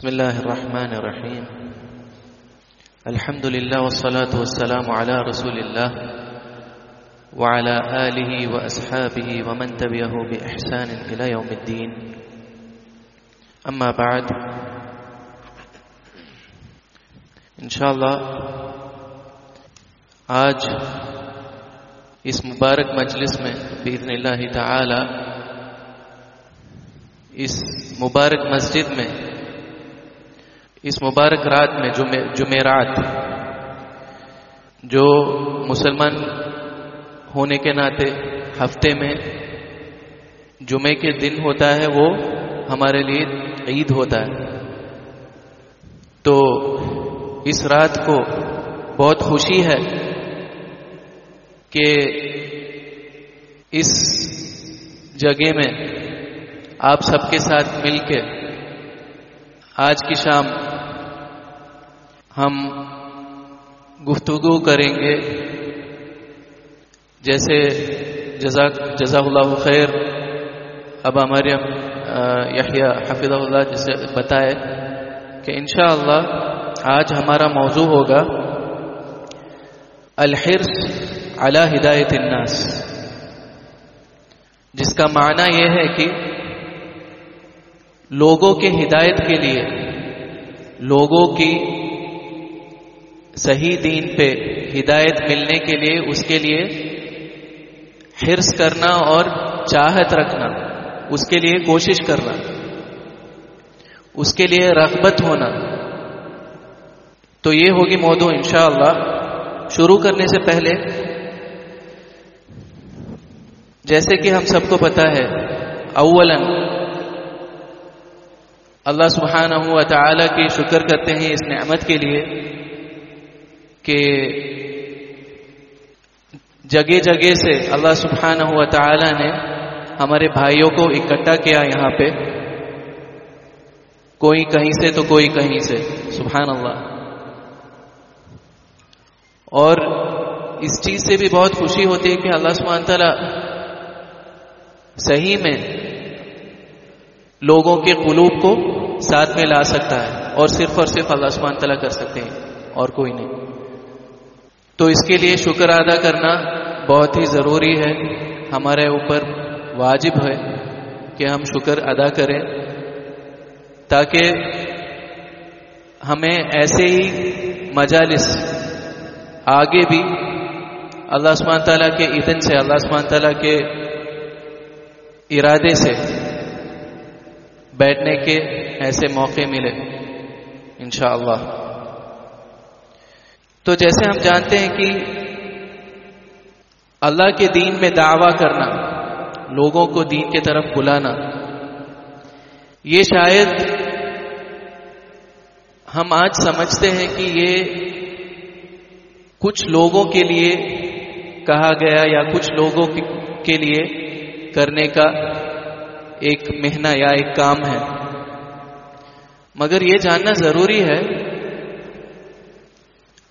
بسم الله الرحمن الرحيم الحمد لله والصلاة والسلام على رسول الله وعلى آله وأصحابه ومن تبعه بإحسان إلى يوم الدين أما بعد، انشاءاللہ آج اس مبارک مجلس میں بإذن اللہ تعالی اس مبارک مسجد میں اس مبارک رات میں جمعرات، جو مسلمان ہونے کے ناطے ہفتے میں جمعے کے دن ہوتا ہے، وہ ہمارے لیے عید ہوتا ہے۔ تو اس رات کو بہت خوشی ہے کہ اس جگہ میں آپ سب کے ساتھ مل کے آج کی شام ہم گفتگو کریں گے۔ جیسے جزاک جزاک اللہ خیر، ابا مریم یحییٰ حفظ اللہ جسے بتائے کہ انشاءاللہ آج ہمارا موضوع ہوگا الحرص علی ہدایت الناس۔ جس کا معنی یہ ہے کہ لوگوں کے ہدایت کے لیے، لوگوں کی صحیح دین پہ ہدایت ملنے کے لیے، اس کے لیے حرص کرنا اور چاہت رکھنا، اس کے لیے کوشش کرنا، اس کے لیے رغبت ہونا۔ تو یہ ہوگی موضوع انشاءاللہ۔ شروع کرنے سے پہلے، جیسے کہ ہم سب کو پتا ہے، اولا اللہ سبحانہ ہوا تعالی کی شکر کرتے ہیں اس نعمت کے لیے۔ کہ جگہ جگہ سے اللہ سبحانہ ہوا تعالی نے ہمارے بھائیوں کو اکٹھا کیا یہاں پہ۔ کوئی کہیں سے تو کوئی کہیں سے۔ سبحان اللہ۔ اور اس چیز سے بھی بہت خوشی ہوتی ہے کہ اللہ سبحانہ تعالی صحیح میں لوگوں کے قلوب کو ساتھ میں لا سکتا ہے اور صرف اور صرف اللہ سبحانہ تعالیٰ کر سکتے ہیں اور کوئی نہیں۔ تو اس کے لیے شکر ادا کرنا بہت ہی ضروری ہے۔ ہمارے اوپر واجب ہے کہ ہم شکر ادا کریں تاکہ ہمیں ایسے ہی مجالس آگے بھی اللہ سبحانہ تعالیٰ کے ادن سے، اللہ سبحانہ تعالیٰ کے ارادے سے بیٹھنے کے ایسے موقع ملے۔ انشاءاللہ۔ تو جیسے ہم جانتے ہیں کہ اللہ کے دین میں دعویٰ کرنا، لوگوں کو دین کی طرف بلانا، یہ شاید ہم آج سمجھتے ہیں کہ یہ کچھ لوگوں کے لیے کہا گیا یا کچھ لوگوں کے لیے کرنے کا ایک مہینہ یا ایک کام ہے۔ مگر یہ جاننا ضروری ہے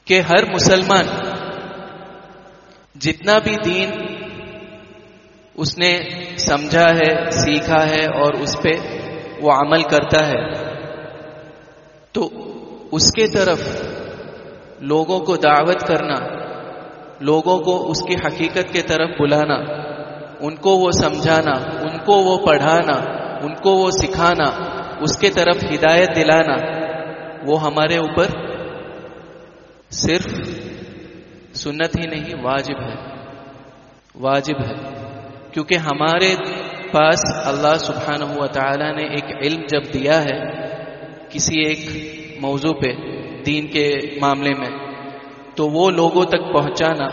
کہ ہر مسلمان جتنا بھی دین اس نے سمجھا ہے، سیکھا ہے اور اس پہ وہ عمل کرتا ہے، تو اس کے طرف لوگوں کو دعوت کرنا، لوگوں کو اس کی حقیقت کے طرف بلانا، ان کو وہ سمجھانا، ان کو وہ پڑھانا، ان کو وہ سکھانا، اس کے طرف ہدایت دلانا، وہ ہمارے اوپر صرف سنت ہی نہیں، واجب ہے۔ واجب ہے۔ کیونکہ ہمارے پاس اللہ سبحانہ ہوا تعالی نے ایک علم جب دیا ہے کسی ایک موضوع پہ، دین کے معاملے میں، تو وہ لوگوں تک پہنچانا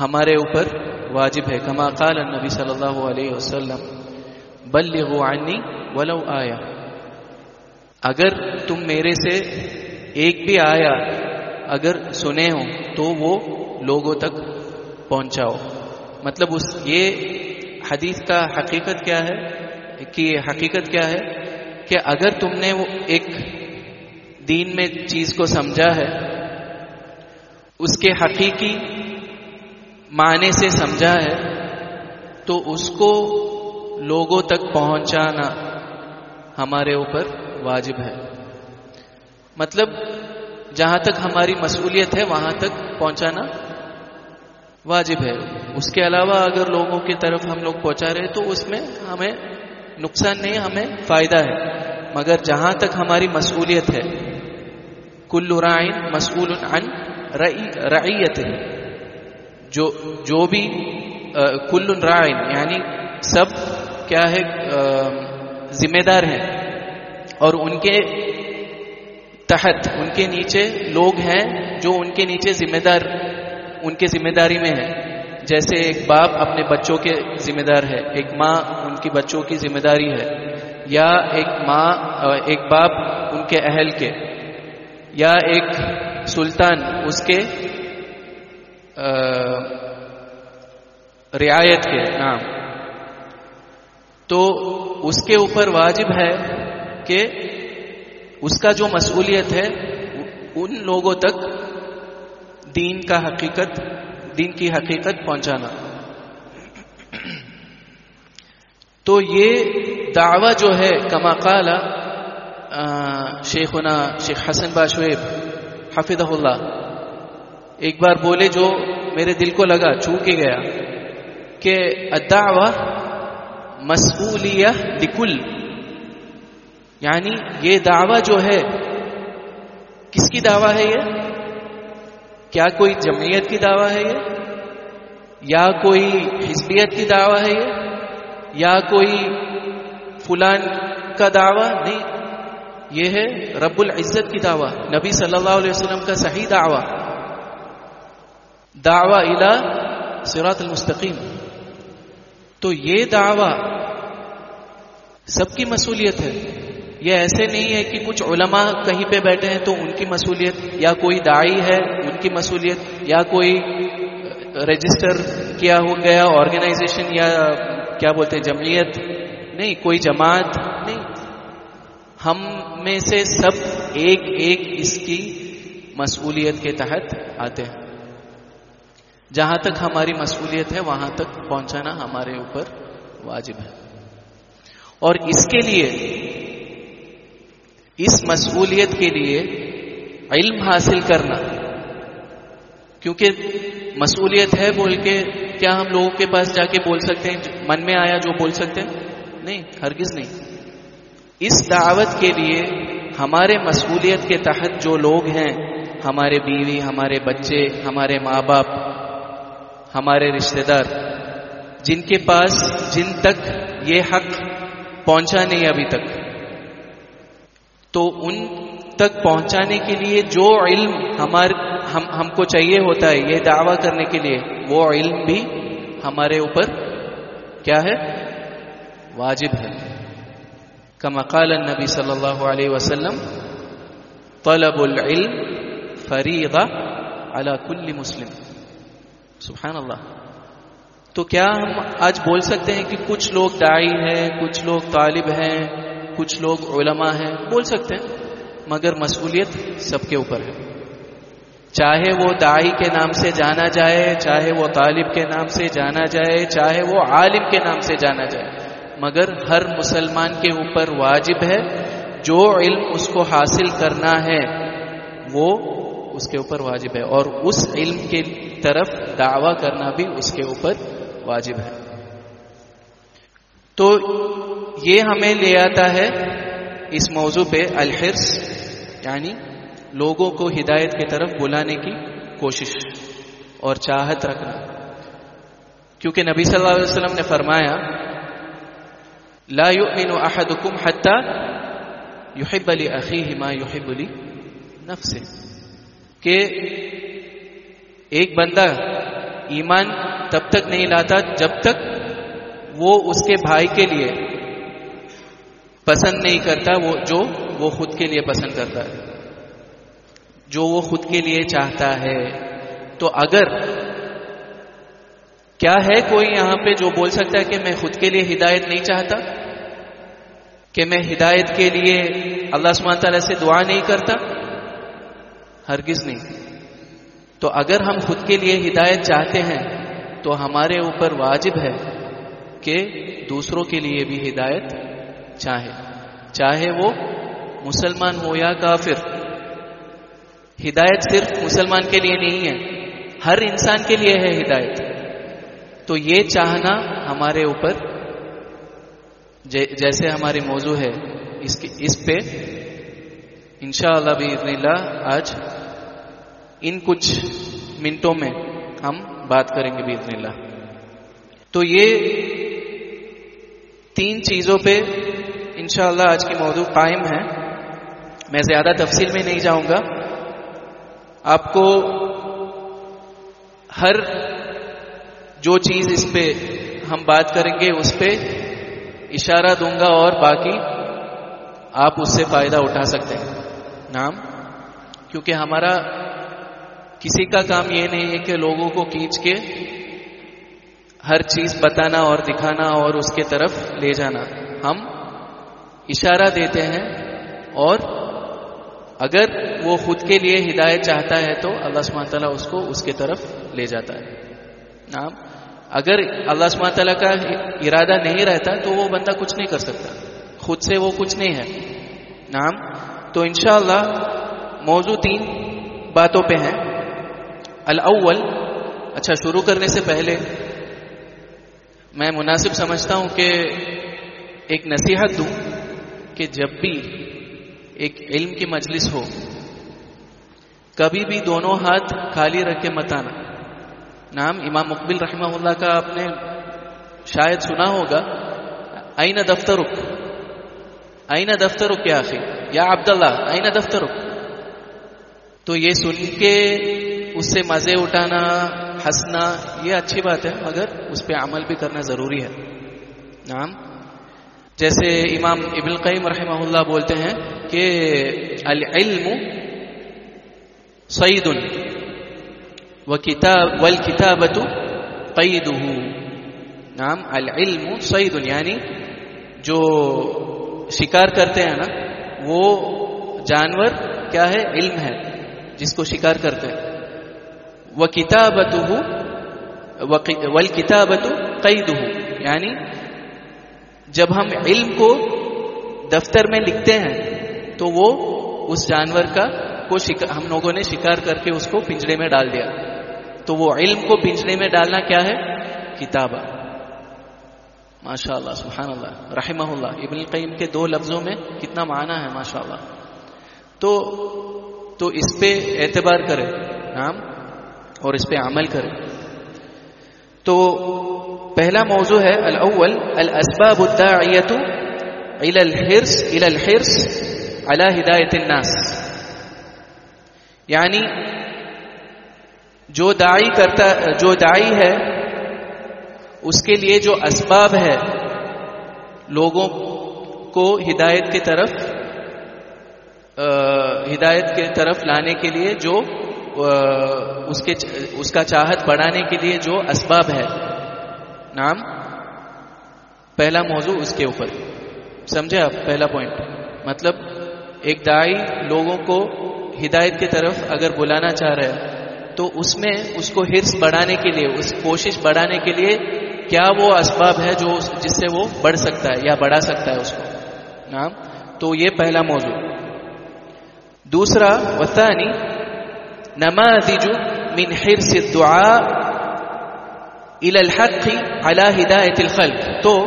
ہمارے اوپر واجب ہے۔ کما قال النبی صلی اللہ علیہ وسلم، بلغوا عنی ولو آیا اگر تم میرے سے ایک بھی آیا اگر سنے ہو تو وہ لوگوں تک پہنچاؤ۔ مطلب اس یہ حدیث کا حقیقت کیا ہے کہ حقیقت کیا ہے کہ اگر تم نے وہ ایک دین میں چیز کو سمجھا ہے، اس کے حقیقی معنی سے سمجھا ہے، تو اس کو لوگوں تک پہنچانا ہمارے اوپر واجب ہے۔ مطلب جہاں تک ہماری مصولیت ہے وہاں تک پہنچانا واجب ہے۔ اس کے علاوہ اگر لوگوں کی طرف ہم لوگ پہنچا رہے تو اس میں ہمیں نقصان نہیں، ہمیں فائدہ ہے۔ مگر جہاں تک ہماری مصولیت ہے، کل رائن مسئول عن رعیت جو جو بھی کل رائن یعنی سب کیا ہے ذمہ دار ہیں۔ اور ان کے تحت، ان کے نیچے لوگ ہیں جو ان کے نیچے ذمہ دار، ان کے ذمہ داری میں ہے جیسے ایک باپ اپنے بچوں کے ذمہ دار ہے، ایک ماں ان کی بچوں کی ذمہ داری ہے، یا ایک ماں ایک باپ ان کے اہل کے، یا ایک سلطان اس کے رعایت کے۔ نام تو اس کے اوپر واجب ہے کہ اس کا جو مصولیت ہے، ان لوگوں تک دین کا حقیقت، دین کی حقیقت پہنچانا۔ تو یہ دعوی جو ہے، کما قال شیخنا شیخ حسن باشویب حفظ اللہ، ایک بار بولے جو میرے دل کو لگا چو کے گیا، کہ الدعوہ مسئولیہ لکل۔ یعنی یہ دعویٰ جو ہے، کس کی دعویٰ ہے یہ؟ کیا کوئی جمعیت کی دعویٰ ہے یہ؟ یا کوئی حزبیت کی دعویٰ ہے یہ؟ یا کوئی فلان کا دعویٰ؟ نہیں، یہ ہے رب العزت کی دعویٰ، نبی صلی اللہ علیہ وسلم کا صحیح دعویٰ۔ دعویٰ الا سرات المستقیم۔ تو یہ دعویٰ سب کی مصولیت ہے۔ یہ ایسے نہیں ہے کہ کچھ علماء کہیں پہ بیٹھے ہیں تو ان کی مصولیت یا کوئی دائی ہے، ان کی مصولیت یا کوئی رجسٹر کیا ہو گیا آرگنائزیشن یا کیا بولتے ہیں، جمعیت؟ نہیں، کوئی جماعت نہیں۔ ہم میں سے سب ایک ایک اس کی مصولیت کے تحت آتے ہیں۔ جہاں تک ہماری مصولیت ہے، وہاں تک پہنچانا ہمارے اوپر واجب ہے۔ اور اس کے لیے اس مصولیت کے لیے علم حاصل کرنا۔ کیونکہ مصولیت ہے بول کے، کیا ہم لوگوں کے پاس جا کے بول سکتے ہیں؟ من میں آیا جو بول سکتے ہیں؟ نہیں، ہرگز نہیں۔ اس دعوت کے لیے ہمارے مصولیت کے تحت جو لوگ ہیں، ہمارے بیوی، ہمارے بچے، ہمارے ماں باپ، ہمارے رشتہ دار، جن کے پاس جن تک یہ حق پہنچا نہیں ابھی تک۔ تو ان تک پہنچانے کے لیے جو علم ہمار ہم ہم کو چاہیے ہوتا ہے، یہ دعویٰ کرنے کے لیے، وہ علم بھی ہمارے اوپر کیا ہے؟ واجب ہے۔ کما قال النبی صلی اللہ علیہ وسلم، طلب العلم فریضہ علی کل مسلم۔ سبحان اللہ تو کیا ہم آج بول سکتے ہیں کہ کچھ لوگ دائی ہیں، کچھ لوگ طالب ہیں کچھ لوگ علماء ہیں، بول سکتے ہیں، مگر مصولیت سب کے اوپر ہے۔ چاہے وہ دائی کے نام سے جانا جائے، چاہے وہ طالب کے نام سے جانا جائے، چاہے وہ عالم کے نام سے جانا جائے، مگر ہر مسلمان کے اوپر واجب ہے، جو علم اس کو حاصل کرنا ہے، وہ اس کے اوپر واجب ہے۔ اور اس علم کی طرف دعوی کرنا بھی اس کے اوپر واجب ہے۔ تو یہ ہمیں لے آتا ہے اس موضوع پہ الحرس یعنی لوگوں کو ہدایت کی طرف بلانے کی کوشش اور چاہت رکھنا۔ کیونکہ نبی صلی اللہ علیہ وسلم نے فرمایا، لا يؤمن احدكم حتى يحب لاخيه ما يحب لنفسه کہ ایک بندہ ایمان تب تک نہیں لاتا جب تک وہ اس کے بھائی کے لیے پسند نہیں کرتا وہ جو وہ خود کے لیے پسند کرتا ہے۔ جو وہ خود کے لیے چاہتا ہے۔ تو اگر کیا ہے کوئی یہاں پہ جو بول سکتا ہے کہ میں خود کے لیے ہدایت نہیں چاہتا؟ کہ میں ہدایت کے لیے اللہ سبحانہ تعالیٰ سے دعا نہیں کرتا؟ ہرگز نہیں۔ تو اگر ہم خود کے لیے ہدایت چاہتے ہیں، تو ہمارے اوپر واجب ہے کہ دوسروں کے لیے بھی ہدایت چاہے۔ چاہے وہ مسلمان ہو یا کافر۔ ہدایت صرف مسلمان کے لیے نہیں ہے، ہر انسان کے لیے ہے ہدایت۔ تو یہ چاہنا ہمارے اوپر جیسے ہمارے موضوع ہے، اس اس پہ انشاءاللہ بھی اللہ آج ان کچھ منٹوں میں ہم بات کریں گے بھی اللہ۔ تو یہ تین چیزوں پہ انشاءاللہ آج کی موضوع قائم ہے۔ میں زیادہ تفصیل میں نہیں جاؤں گا۔ آپ کو ہر جو چیز اس پہ ہم بات کریں گے، اس پہ اشارہ دوں گا اور باقی آپ اس سے فائدہ اٹھا سکتے ہیں۔ نام کیونکہ ہمارا کسی کا کام یہ نہیں ہے کہ لوگوں کو کھینچ کے ہر چیز بتانا اور دکھانا اور اس کے طرف لے جانا۔ ہم اشارہ دیتے ہیں اور اگر وہ خود کے لیے ہدایت چاہتا ہے تو اللہ سبحانہ تعالیٰ اس کو اس کے طرف لے جاتا ہے۔ نام اگر اللہ سبحانہ تعالیٰ کا ارادہ نہیں رہتا تو وہ بندہ کچھ نہیں کر سکتا۔ خود سے وہ کچھ نہیں ہے۔ نام تو انشاءاللہ موضوع تین باتوں پہ ہیں۔ الاول اچھا شروع کرنے سے پہلے میں مناسب سمجھتا ہوں کہ ایک نصیحت دوں۔ کہ جب بھی ایک علم کی مجلس ہو، کبھی بھی دونوں ہاتھ خالی رکھ کے مت آنا۔ نام امام مقبل رحمہ اللہ کا آپ نے شاید سنا ہوگا آئینہ دفتر رک آئینہ دفتر رک کیا آخر یا عبداللہ آئینہ دفتر رک تو یہ سن کے اس سے مزے اٹھانا، ہنسنا، یہ اچھی بات ہے، مگر اس پہ عمل بھی کرنا ضروری ہے۔ نام جیسے امام ابن القیم رحمہ اللہ بولتے ہیں کہ العلم سعید و کتاب ول کتابت قید نام العلم سعید یعنی جو شکار کرتے ہیں نا، وہ جانور کیا ہے؟ علم ہے، جس کو شکار کرتے ہیں۔ وہ کتابت ول کتابت قید یعنی جب ہم علم کو دفتر میں لکھتے ہیں، تو وہ اس جانور کا کو ہم لوگوں نے شکار کر کے اس کو پنجرے میں ڈال دیا۔ تو وہ علم کو پنجرے میں ڈالنا کیا ہے؟ کتاب ماشاء اللہ سبحان اللہ رحمہ اللہ ابن القیم کے دو لفظوں میں کتنا معنی ہے ماشاء اللہ تو تو اس پہ اعتبار کرے نام اور اس پہ عمل کرے۔ تو پہلا موضوع ہے الاول، الاسباب الداعیت الى الحرص الى الحرص على ہدایت الناس. یعنی جو داعی کرتا، جو داعی ہے، اس کے لیے جو اسباب ہے، لوگوں کو ہدایت کی طرف ہدایت کے طرف لانے کے لیے جو اس کے اس کا چاہت بڑھانے کے لیے جو اسباب ہے۔ نام پہلا موضوع اس کے اوپر. سمجھے آپ؟ پہلا پوائنٹ مطلب ایک دائی لوگوں کو ہدایت کی طرف اگر بلانا چاہ رہے ہیں تو اس میں اس کو ہرس بڑھانے کے لیے، اس کوشش بڑھانے کے لیے کیا وہ اسباب ہے جو جس سے وہ بڑھ سکتا ہے یا بڑھا سکتا ہے اس کو؟ نام تو یہ پہلا موضوع. دوسرا وطانی نماذج من حرص الدعاء الى الحق على ہدایت الخلق. تو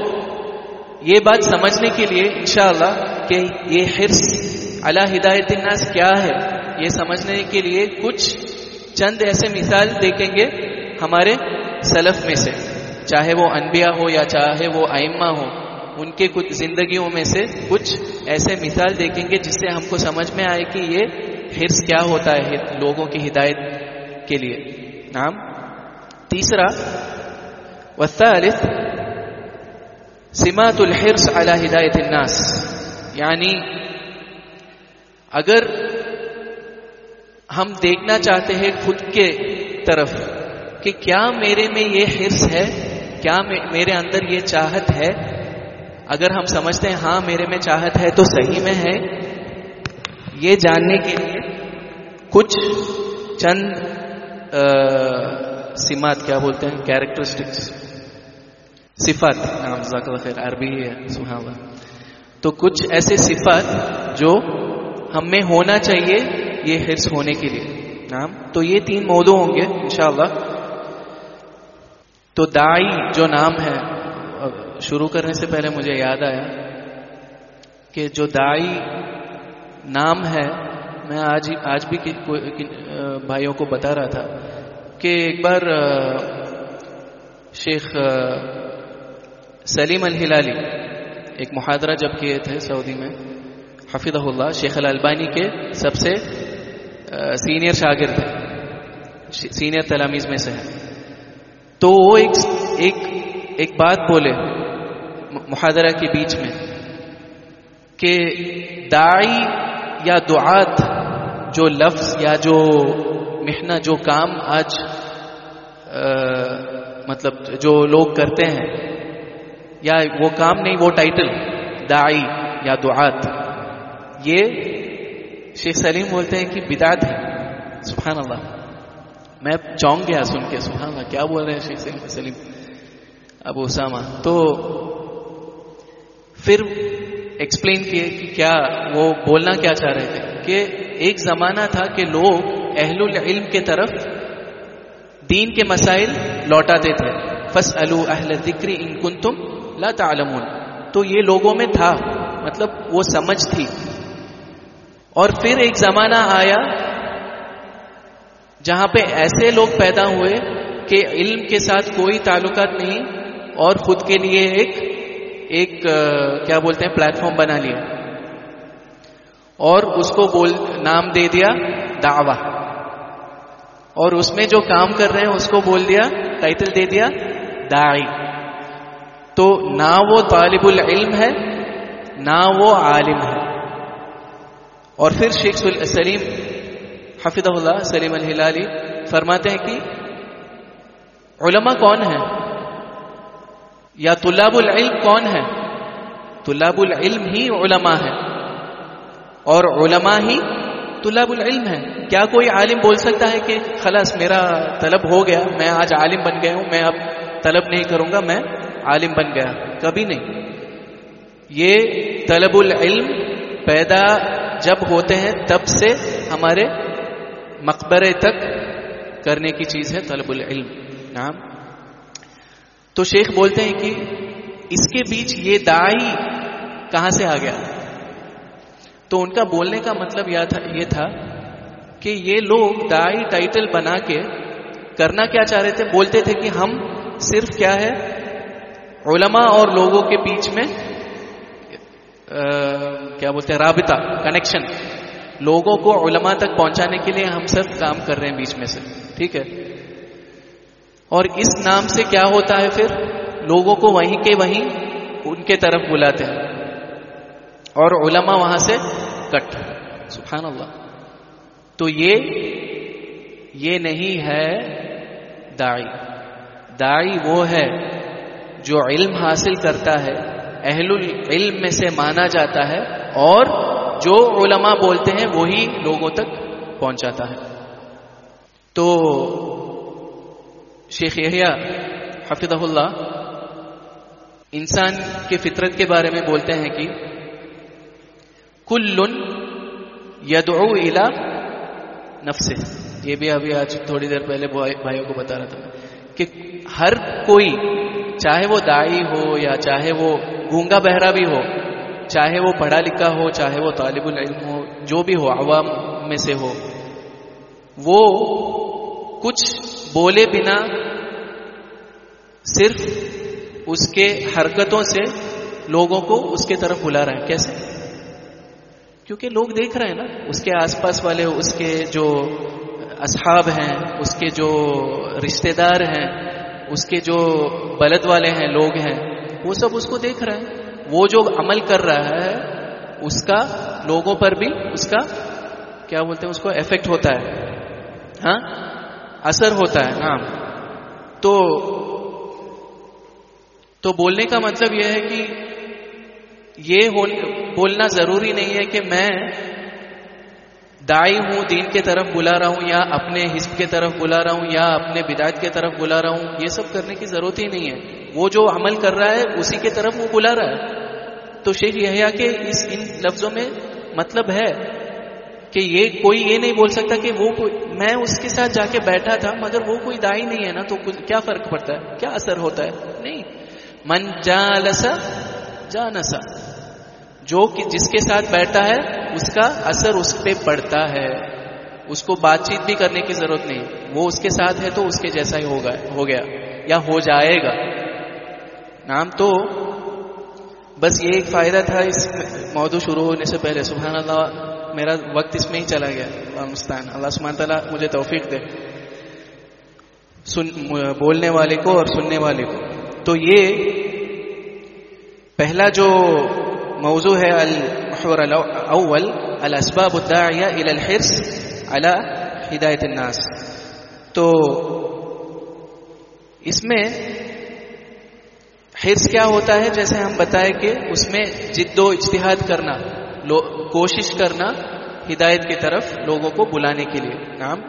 یہ بات سمجھنے کے لیے انشاءاللہ کہ یہ حرص علی ہدایت الناس کیا ہے؟ یہ سمجھنے کے لیے کچھ چند ایسے مثال دیکھیں گے ہمارے سلف میں سے۔ چاہے وہ انبیاء ہو یا چاہے وہ ائمہ ہو ان کے کچھ زندگیوں میں سے کچھ ایسے مثال دیکھیں گے جس سے ہم کو سمجھ میں آئے کہ یہ حرص کیا ہوتا ہے لوگوں کی ہدایت کے لیے۔ نام تیسرا والثالث سمات الحرص على ہدایت الناس. یعنی اگر ہم دیکھنا چاہتے ہیں خود کے طرف کہ کیا میرے میں یہ حرص ہے، کیا میرے اندر یہ چاہت ہے؟ اگر ہم سمجھتے ہیں ہاں میرے میں چاہت ہے تو صحیح میں ہے۔ یہ جاننے کے لیے کچھ چند سمات کیا بولتے ہیں؟ کیریکٹرسٹکس صفات. نام خیر عربی ہے سہاوا تو کچھ ایسے صفات جو ہم میں ہونا چاہیے یہ حرص ہونے کے لیے. نام تو یہ تین موضوع ہوں گے انشاءاللہ. تو دائی جو نام ہے شروع کرنے سے پہلے مجھے یاد آیا کہ جو دائی نام ہے میں آج آج بھی بھائیوں کو بتا رہا تھا کہ ایک بار شیخ سلیم الہلالی، ایک محاذرہ جب کیے تھے سعودی میں حفیظ اللہ، شیخ الالبانی کے سب سے سینئر شاگرد تھے سینئر تلامیز میں سے ہیں۔ تو وہ ایک ایک ایک بات بولے محاذرہ کے بیچ میں کہ دائی یا دعات جو لفظ یا جو محنہ، جو کام آج مطلب جو لوگ کرتے ہیں یا وہ کام نہیں، وہ ٹائٹل دائی یا دعات۔ یہ شیخ سلیم بولتے ہیں کہ بدعت ہے۔ سبحان اللہ میں چونک گیا سن کے سبحان اللہ کیا بول رہے ہیں شیخ سلیم ابو اسامہ۔ تو پھر ایکسپلین کیے کہ کیا وہ بولنا کیا چاہ رہے تھے۔ کہ ایک زمانہ تھا کہ لوگ اہل العلم کے طرف دین کے مسائل لوٹاتے تھے۔ فس اہل ذکری ان کن تم لا تعلمون۔ تو یہ لوگوں میں تھا مطلب وہ سمجھ تھی۔ اور پھر ایک زمانہ آیا جہاں پہ ایسے لوگ پیدا ہوئے کہ علم کے ساتھ کوئی تعلقات نہیں اور خود کے لیے ایک ایک کیا بولتے ہیں پلیٹ فارم بنا لیا۔ اور اس کو بول، نام دے دیا دعوی۔ اور اس میں جو کام کر رہے ہیں، اس کو بول دیا ٹائٹل دے دیا داعی۔ تو نہ وہ طالب العلم ہے، نہ وہ عالم ہے۔ اور پھر شیخ سلیم حفظ اللہ سلیم الہلالی فرماتے ہیں کہ علماء کون ہیں؟ یا طلاب العلم کون ہے طلاب العلم ہی علماء ہے اور علماء ہی طلاب العلم ہے کیا کوئی عالم بول سکتا ہے کہ خلاص میرا طلب ہو گیا، میں آج عالم بن گیا ہوں، میں اب طلب نہیں کروں گا، میں عالم بن گیا، کبھی نہیں۔ یہ طلب العلم پیدا جب ہوتے ہیں، تب سے ہمارے مقبرے تک کرنے کی چیز ہے طلب العلم۔ نام تو شیخ بولتے ہیں کہ اس کے بیچ یہ دائی کہاں سے آ گیا؟ تو ان کا بولنے کا مطلب یہ تھا کہ یہ لوگ دائی ٹائٹل بنا کے کرنا کیا چاہ رہے تھے، بولتے تھے کہ ہم صرف کیا ہے؟ علماء اور لوگوں کے بیچ میں کیا بولتے ہیں، رابطہ کنیکشن لوگوں کو علماء تک پہنچانے کے لیے ہم سب کام کر رہے ہیں بیچ میں سے، ٹھیک ہے؟ اور اس نام سے کیا ہوتا ہے پھر؟ لوگوں کو وہیں کے وہیں ان کے طرف بلاتے ہیں، اور علماء وہاں سے کٹ، سبحان اللہ۔ تو یہ یہ نہیں ہے دائی دائی وہ ہے جو علم حاصل کرتا ہے، اہل العلم میں سے مانا جاتا ہے اور جو علماء بولتے ہیں، وہی لوگوں تک پہنچاتا ہے۔ تو شیخ یحییٰ حفظہ اللہ، انسان کے فطرت کے بارے میں بولتے ہیں کہ کل یدعو الى نفسه یہ بھی ابھی آج تھوڑی دیر پہلے بھائیوں کو بتا رہا تھا کہ ہر کوئی چاہے وہ دائی ہو یا چاہے وہ گونگا بہرا بھی ہو، چاہے وہ پڑھا لکھا ہو، چاہے وہ طالب العلم ہو، جو بھی ہو، عوام میں سے ہو، وہ کچھ بولے بنا صرف اس کے حرکتوں سے لوگوں کو اس کے طرف بلا رہے ہیں کیسے؟ کیونکہ لوگ دیکھ رہے ہیں نا، اس کے آس پاس والے، اس کے جو اصحاب ہیں، اس کے جو رشتہ دار ہیں اس کے جو بلد والے ہیں، لوگ ہیں، وہ سب اس کو دیکھ رہے ہیں۔ وہ جو عمل کر رہا ہے، اس کا لوگوں پر بھی اس کا کیا بولتے ہیں، اس کو افیکٹ ہوتا ہے۔ ہاں؟ اثر ہوتا ہے ہاں تو تو بولنے کا مطلب یہ ہے کہ یہ بولنا ضروری نہیں ہے کہ میں دائی ہوں، دین کے طرف بلا رہا ہوں، یا اپنے حزب کے طرف بلا رہا ہوں، یا اپنے بدایت کے طرف بلا رہا ہوں، یہ سب کرنے کی ضرورت ہی نہیں ہے۔ وہ جو عمل کر رہا ہے، اسی کے طرف وہ بلا رہا ہے۔ تو شیخ یہ کہ اس ان لفظوں میں مطلب ہے کہ یہ کوئی یہ نہیں بول سکتا کہ وہ کوئی میں اس کے ساتھ جا کے بیٹھا تھا، مگر وہ کوئی دائی نہیں ہے نا، تو کیا فرق پڑتا ہے؟ کیا اثر ہوتا ہے؟ نہیں۔ من جا لسا جا نسا جو جس کے ساتھ بیٹھا ہے، اس کا اثر اس پہ پڑتا ہے۔ اس کو بات چیت بھی کرنے کی ضرورت نہیں۔ وہ اس کے ساتھ ہے تو اس کے جیسا ہی ہوگا، ہو گیا یا ہو جائے گا۔ نام تو بس یہ ایک فائدہ تھا اس موضوع شروع ہونے سے پہلے۔ سبحان اللہ، میرا وقت اس میں ہی چلا گیا۔ اللہ اللہ سبحانہ تعالیٰ مجھے توفیق دے۔ سن، بولنے والے کو اور سننے والے کو۔ تو یہ پہلا جو موضوع ہے المحور الاول الاسباب الداعیہ الى الحرص على ہدایت الناس. تو اس میں حرص کیا ہوتا ہے؟ جیسے ہم بتائے کہ اس میں جد و اجتہاد کرنا کوشش کرنا ہدایت کی طرف لوگوں کو بلانے کے لیے. نام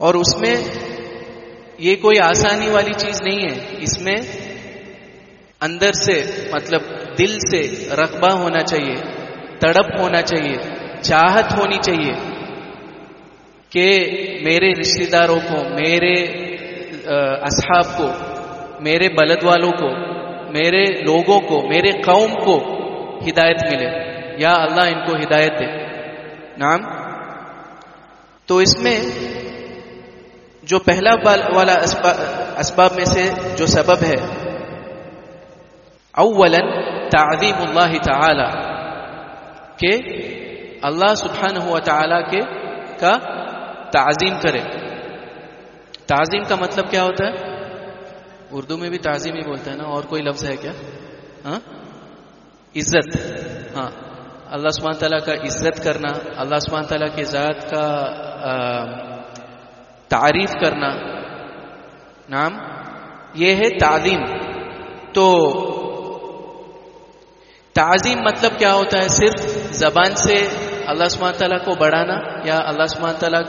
اور اس میں یہ کوئی آسانی والی چیز نہیں ہے. اس میں اندر سے مطلب دل سے رقبہ ہونا چاہیے، تڑپ ہونا چاہیے، چاہت ہونی چاہیے کہ میرے رشتہ داروں کو، میرے اصحاب کو، میرے بلد والوں کو، میرے لوگوں کو، میرے قوم کو ہدایت ملے۔ یا اللہ ان کو ہدایت دے۔ نام تو اس میں جو پہلا والا اسباب میں سے جو سبب ہے اولا تعظیم اللہ تعالی کہ اللہ سبحانہ ہوا تعالی کے کا تعظیم کرے. تعظیم کا مطلب کیا ہوتا ہے؟ اردو میں بھی تعظیم ہی بولتا ہے نا، اور کوئی لفظ ہے کیا؟ ہاں؟ عزت. ہاں. اللہ سبحانہ تعالیٰ کا عزت کرنا، اللہ سبحانہ تعالیٰ کے ذات کا تعریف کرنا. نام یہ ہے تعظیم. تو تعظیم مطلب کیا ہوتا ہے؟ صرف زبان سے اللہ سبحانہ تعالیٰ کو بڑھانا یا اللہ سبحانہ تعالیٰ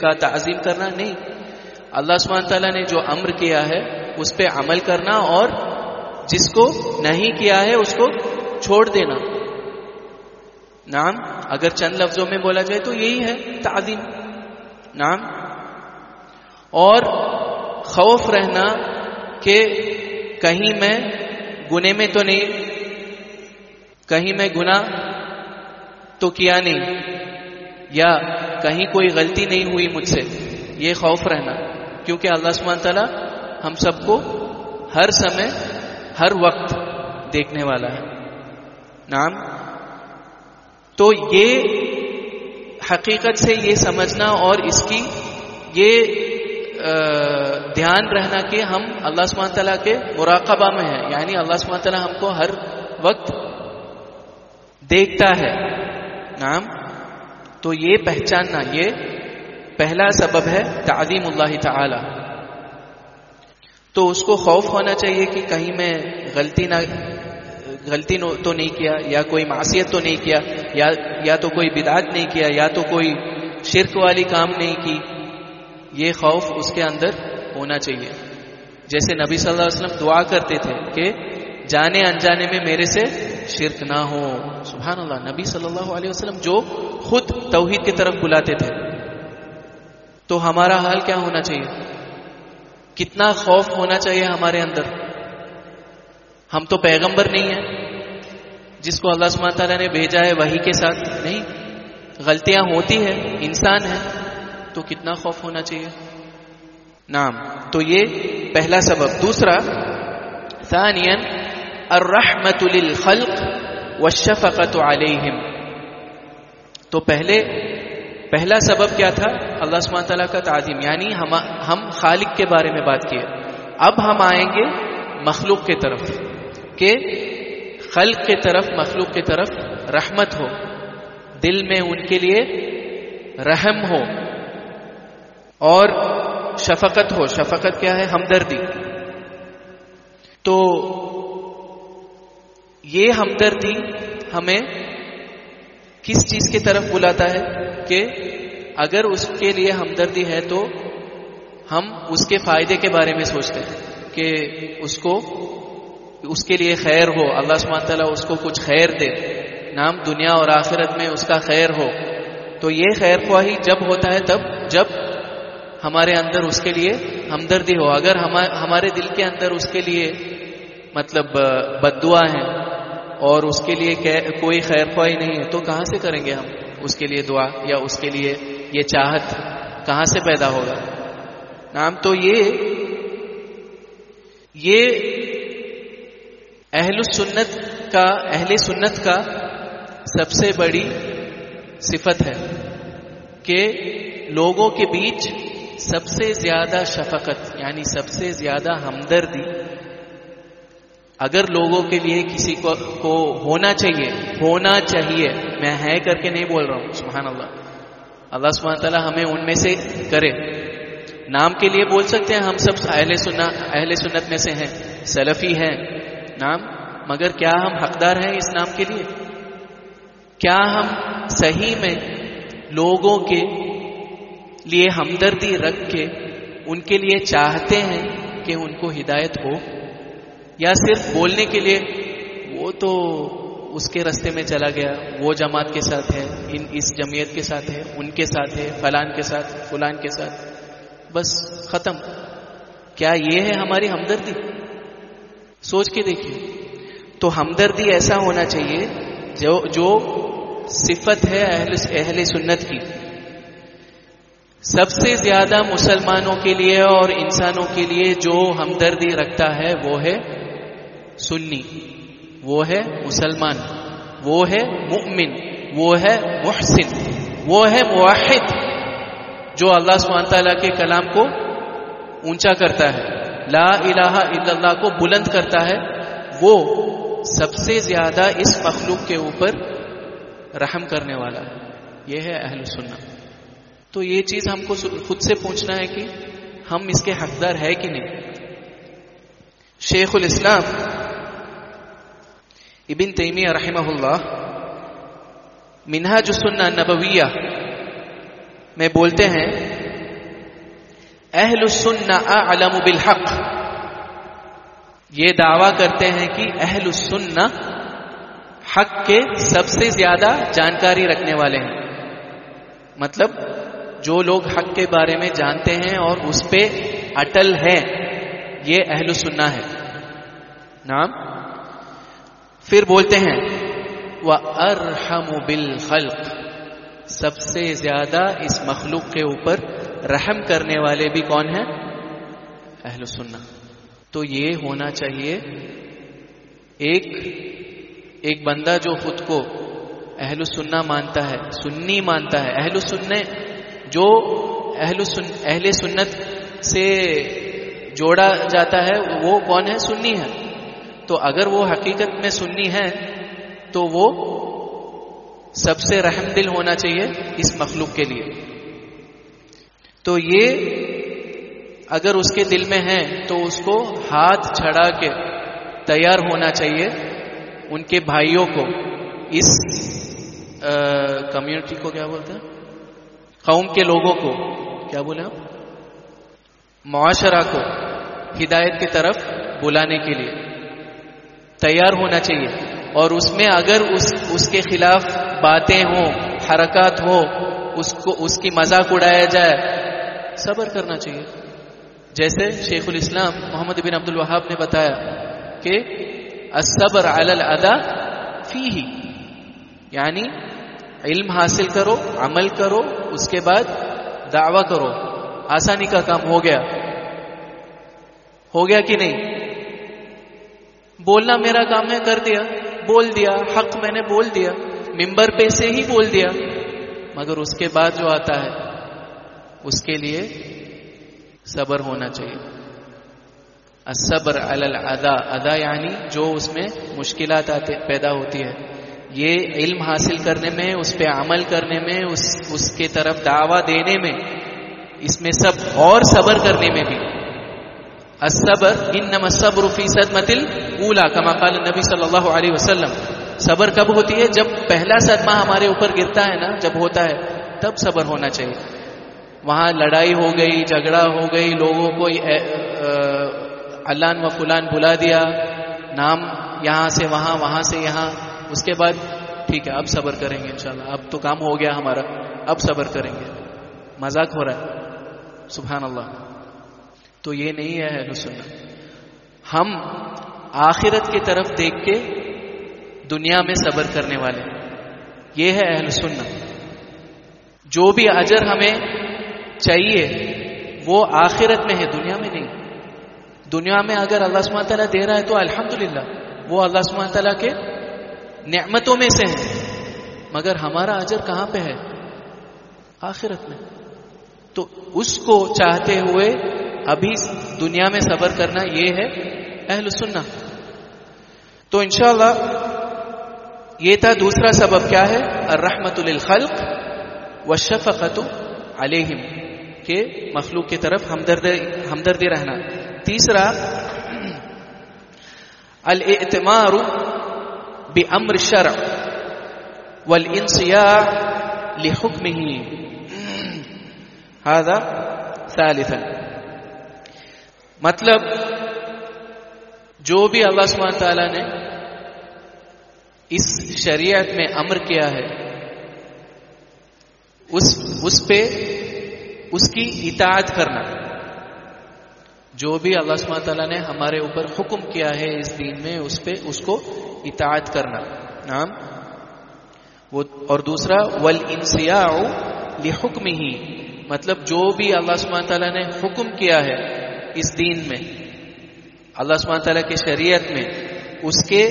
کا تعظیم کرنا؟ نہیں۔ اللہ سبحانہ تعالیٰ نے جو امر کیا ہے، اس پہ عمل کرنا اور جس کو نہیں کیا ہے، اس کو چھوڑ دینا۔ نام اگر چند لفظوں میں بولا جائے تو یہی ہے تعظیم۔ نام اور خوف رہنا کہ کہیں میں گنے میں تو نہیں کہیں میں گنا تو کیا نہیں؟ یا کہیں کوئی غلطی نہیں ہوئی مجھ سے؟ یہ خوف رہنا۔ کیونکہ اللہ سبحانہ تعالیٰ ہم سب کو ہر سمے، ہر وقت دیکھنے والا ہے۔ نام تو یہ حقیقت سے یہ سمجھنا اور اس کی یہ دھیان رہنا کہ ہم اللہ سبحانہ تعالیٰ کے مراقبہ میں ہیں۔ یعنی اللہ سبحانہ تعالیٰ ہم کو ہر وقت دیکھتا ہے۔ نام تو یہ پہچاننا، یہ پہلا سبب ہے تعظیم اللہ تعالی۔ تو اس کو خوف ہونا چاہیے کہ کہیں میں غلطی نہ، غلطی تو نہیں کیا، یا کوئی معصیت تو نہیں کیا، یا یا تو کوئی بدعت نہیں کیا، یا تو کوئی شرک والی کام نہیں کی۔ یہ خوف اس کے اندر ہونا چاہیے۔ جیسے نبی صلی اللہ علیہ وسلم دعا کرتے تھے کہ جانے انجانے میں میرے سے شرک نہ ہو۔ سبحان اللہ، نبی صلی اللہ علیہ وسلم جو خود توحید کی طرف بلاتے تھے۔ تو ہمارا حال کیا ہونا چاہیے؟ کتنا خوف ہونا چاہیے ہمارے اندر؟ ہم تو پیغمبر نہیں ہیں۔ جس کو اللہ سبحانہ تعالیٰ نے بھیجا ہے وہی کے ساتھ۔ نہیں، غلطیاں ہوتی ہیں، انسان ہے تو کتنا خوف ہونا چاہیے؟ نام تو یہ پہلا سبب۔ دوسرا، ثانیا الرحمت للخلق والشفقت علیہم تو پہلے، پہلا سبب کیا تھا؟ اللہ سبحانہ تعالیٰ کا تعظیم یعنی ہم ہم خالق کے بارے میں بات کیے اب ہم آئیں گے مخلوق کے طرف، کہ خلق کے طرف، مخلوق کی طرف رحمت ہو، دل میں ان کے لیے رحم ہو، اور شفقت ہو۔ شفقت کیا ہے؟ ہمدردی۔ تو یہ ہمدردی ہمیں کس چیز کی طرف بلاتا ہے کہ اگر اس کے لیے ہمدردی ہے تو ہم اس کے فائدے کے بارے میں سوچتے ہیں کہ اس کو اس کے لیے خیر ہو، اللہ سبحانہ تعالیٰ اس کو کچھ خیر دے، نام دنیا اور آخرت میں اس کا خیر ہو۔ تو یہ خیر خواہی جب ہوتا ہے تب، جب ہمارے اندر اس کے لیے ہمدردی ہو۔ اگر ہمارے دل کے اندر اس کے لیے مطلب بد دعا ہے اور اس کے لیے کوئی خیر خواہی نہیں ہے، تو کہاں سے کریں گے ہم؟ اس کے لیے دعا یا اس کے لیے یہ چاہت کہاں سے پیدا ہوگا؟ نام تو یہ یہ اہل سنت کا، اہل سنت کا سب سے بڑی صفت ہے کہ لوگوں کے بیچ سب سے زیادہ شفقت یعنی سب سے زیادہ ہمدردی اگر لوگوں کے لیے کسی کو کو ہونا چاہیے ہونا چاہیے، میں ہے کر کے نہیں بول رہا ہوں، سبحان اللہ۔ اللہ سبحانہ تعالیٰ ہمیں ان میں سے کرے۔ نام کے لیے بول سکتے ہیں، ہم سب اہل سنت اہل سنت میں سے ہیں، سلفی ہیں۔ نام، مگر کیا ہم حقدار ہیں اس نام کے لیے؟ کیا ہم صحیح میں لوگوں کے لیے ہمدردی رکھ کے ان کے لیے چاہتے ہیں کہ ان کو ہدایت ہو؟ یا صرف بولنے کے لیے؟ وہ تو اس کے رستے میں چلا گیا، وہ جماعت کے ساتھ ہے، ان اس جمعیت کے ساتھ ہے، ان کے ساتھ ہے، فلان کے ساتھ، فلان کے ساتھ۔ بس ختم۔ کیا یہ ہے ہماری ہمدردی؟ سوچ کے دیکھیے۔ تو ہمدردی ایسا ہونا چاہیے جو جو صفت ہے اہل اہل سنت کی۔ سب سے زیادہ مسلمانوں کے لیے اور انسانوں کے لیے جو ہمدردی رکھتا ہے وہ ہے سنی، وہ ہے مسلمان، وہ ہے مؤمن، وہ ہے محسن، وہ ہے موحد، جو اللہ سبحانہ تعالیٰ کے کلام کو اونچا کرتا ہے، لا الہ الا اللہ کو بلند کرتا ہے، وہ سب سے زیادہ اس مخلوق کے اوپر رحم کرنے والا ہے۔ یہ ہے اہل سننا تو یہ چیز ہم کو خود سے پوچھنا ہے کہ ہم اس کے حقدار ہے کہ نہیں؟ شیخ الاسلام ابن تیمیہ رحمہ اللہ منہاج السنہ نبویہ میں بولتے ہیں، اہل السنہ اعلم بالحق. یہ دعویٰ کرتے ہیں کہ اہل السنہ حق کے سب سے زیادہ جانکاری رکھنے والے ہیں. مطلب جو لوگ حق کے بارے میں جانتے ہیں اور اس پہ اٹل ہے یہ اہل سننا ہے نام پھر بولتے ہیں وہ ارحم بالخلق۔ سب سے زیادہ اس مخلوق کے اوپر رحم کرنے والے بھی کون ہیں؟ اہل سننا تو یہ ہونا چاہیے، ایک ایک بندہ جو خود کو اہل سننا مانتا ہے، سنی مانتا ہے۔ اہل سننے جو اہل سن، اہل سنت سے جوڑا جاتا ہے، وہ کون ہے؟ سنی ہے۔ تو اگر وہ حقیقت میں سنی ہے تو وہ سب سے رحم دل ہونا چاہیے اس مخلوق کے لیے۔ تو یہ اگر اس کے دل میں ہے تو اس کو ہاتھ چھڑا کے تیار ہونا چاہیے ان کے بھائیوں کو۔ اس کمیونٹی کو کیا بولتے ہیں؟ قوم کے لوگوں کو۔ کیا بولے آپ؟ معاشرہ کو ہدایت کی طرف بلانے کے لیے۔ تیار ہونا چاہیے۔ اور اس میں اگر اس اس کے خلاف باتیں ہوں، حرکات ہو اس کو، اس کی مذاق اڑایا جائے، صبر کرنا چاہیے۔ جیسے شیخ الاسلام محمد بن عبد الوہاب نے بتایا کہ الصبر علی الادا فی ہی یعنی علم حاصل کرو، عمل کرو، اس کے بعد دعوی کرو۔ آسانی کا کام ہو گیا۔ ہو گیا کہ نہیں؟ بولنا میرا کام ہے، کر دیا۔ بول دیا، حق میں نے بول دیا۔ ممبر پہ سے ہی بول دیا۔ مگر اس کے بعد جو آتا ہے، اس کے لیے صبر ہونا چاہیے۔ الصبر علی الادا ادا یعنی جو اس میں مشکلات آتے، پیدا ہوتی ہے۔ یہ علم حاصل کرنے میں، اس پہ عمل کرنے میں، اس اس کے طرف دعوی دینے میں، اس میں سب اور صبر کرنے میں بھی۔ الصبر انما الصبر فی صدمت الاولى كما قال نبی صلی اللہ علیہ وسلم. صبر کب ہوتی ہے؟ جب پہلا صدمہ ہمارے اوپر گرتا ہے نا، جب ہوتا ہے، تب صبر ہونا چاہیے۔ وہاں لڑائی ہو گئی، جھگڑا ہو گئی، لوگوں کو اللہ و فلان بلا دیا، نام یہاں سے وہاں وہاں سے یہاں۔ اس کے بعد ٹھیک ہے، اب صبر کریں گے انشاءاللہ۔ اب تو کام ہو گیا ہمارا، اب صبر کریں گے۔ مذاق ہو رہا ہے۔ سبحان اللہ۔ تو یہ نہیں ہے اہل سنت۔ ہم آخرت کی طرف دیکھ کے دنیا میں صبر کرنے والے۔ یہ ہے اہل سنت۔ جو بھی اجر ہمیں چاہیے، وہ آخرت میں ہے، دنیا میں نہیں۔ دنیا میں اگر اللہ سبحانہ تعالیٰ دے رہا ہے تو الحمدللہ، وہ اللہ سبحانہ تعالیٰ کے نعمتوں میں سے ہیں۔ مگر ہمارا اجر کہاں پہ ہے؟ آخرت میں۔ تو اس کو چاہتے ہوئے ابھی دنیا میں صبر کرنا یہ ہے اہل سننا تو انشاءاللہ یہ تھا دوسرا سبب کیا ہے؟ الرحمت للخلق والشفقت علیہم، کہ مخلوق کی طرف ہمدردی رہنا۔ تیسرا، الاعتمار بامر الشرع والانصياع لحكمه هذا ثالثا۔ مطلب جو بھی اللہ سبحانہ تعالیٰ نے اس شریعت میں امر کیا ہے، اس اس پہ اس کی اطاعت کرنا۔ جو بھی اللہ سبحانہ تعالیٰ نے ہمارے اوپر حکم کیا ہے اس دین میں، اس پہ اس کو اطاعت کرنا۔ نام وہ، اور دوسرا ول انسیا حکم ہی مطلب جو بھی اللہ سبحانہ تعالیٰ نے حکم کیا ہے اس دین میں اللہ سبحانہ تعالیٰ کی شریعت میں اس کے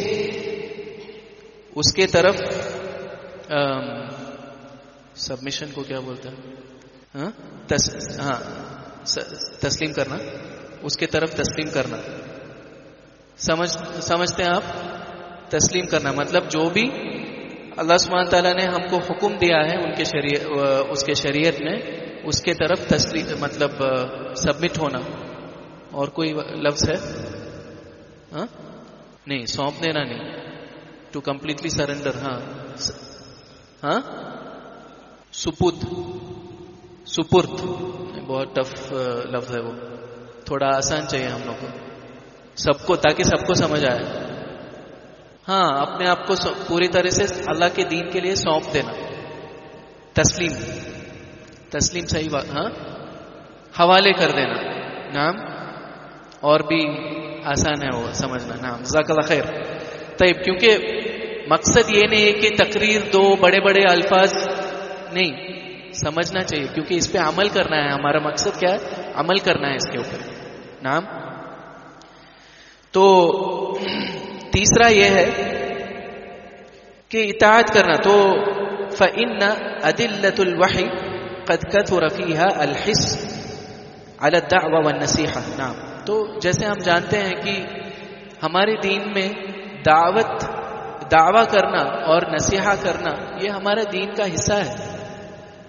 اس کے طرف سبمیشن کو کیا بولتا ہے ہاں, ہاں، تسلیم کرنا اس کے طرف تسلیم کرنا۔ سمجھ سمجھتے ہیں آپ؟ تسلیم کرنا مطلب جو بھی اللہ سبحانہ تعالیٰ نے ہم کو حکم دیا ہے ان کے شریعت اس کے شریعت میں اس کے طرف تسلیم مطلب سبمٹ ہونا۔ اور کوئی لفظ ہے؟ ہاں؟ نہیں، سونپ دینا نہیں. ٹو کمپلیٹلی سرینڈر ہاں. ہاں؟ سپت سپرت. بہت ٹف لفظ ہے وہ. تھوڑا آسان چاہیے ہم لوگ کو. سب کو، تاکہ سب کو سمجھ آئے. ہاں اپنے آپ کو پوری طرح سے اللہ کے دین کے لیے سونپ دینا. تسلیم. تسلیم صحیح بات ہاں؟ حوالے کر دینا. نام اور بھی آسان ہے وہ سمجھنا۔ نام ذاکر خیر۔ طیب، کیونکہ مقصد یہ نہیں ہے کہ تقریر دو بڑے بڑے الفاظ نہیں، سمجھنا چاہیے، کیونکہ اس پہ عمل کرنا ہے۔ ہمارا مقصد کیا ہے؟ عمل کرنا ہے اس کے اوپر۔ نام تو تیسرا یہ ہے کہ اطاعت کرنا۔ تو فن عدلت الوحی قد كثر فيها الحس على الدعوه نام تو جیسے ہم جانتے ہیں کہ ہمارے دین میں دعوت دعوی کرنا اور نصیحہ کرنا یہ ہمارے دین کا حصہ ہے۔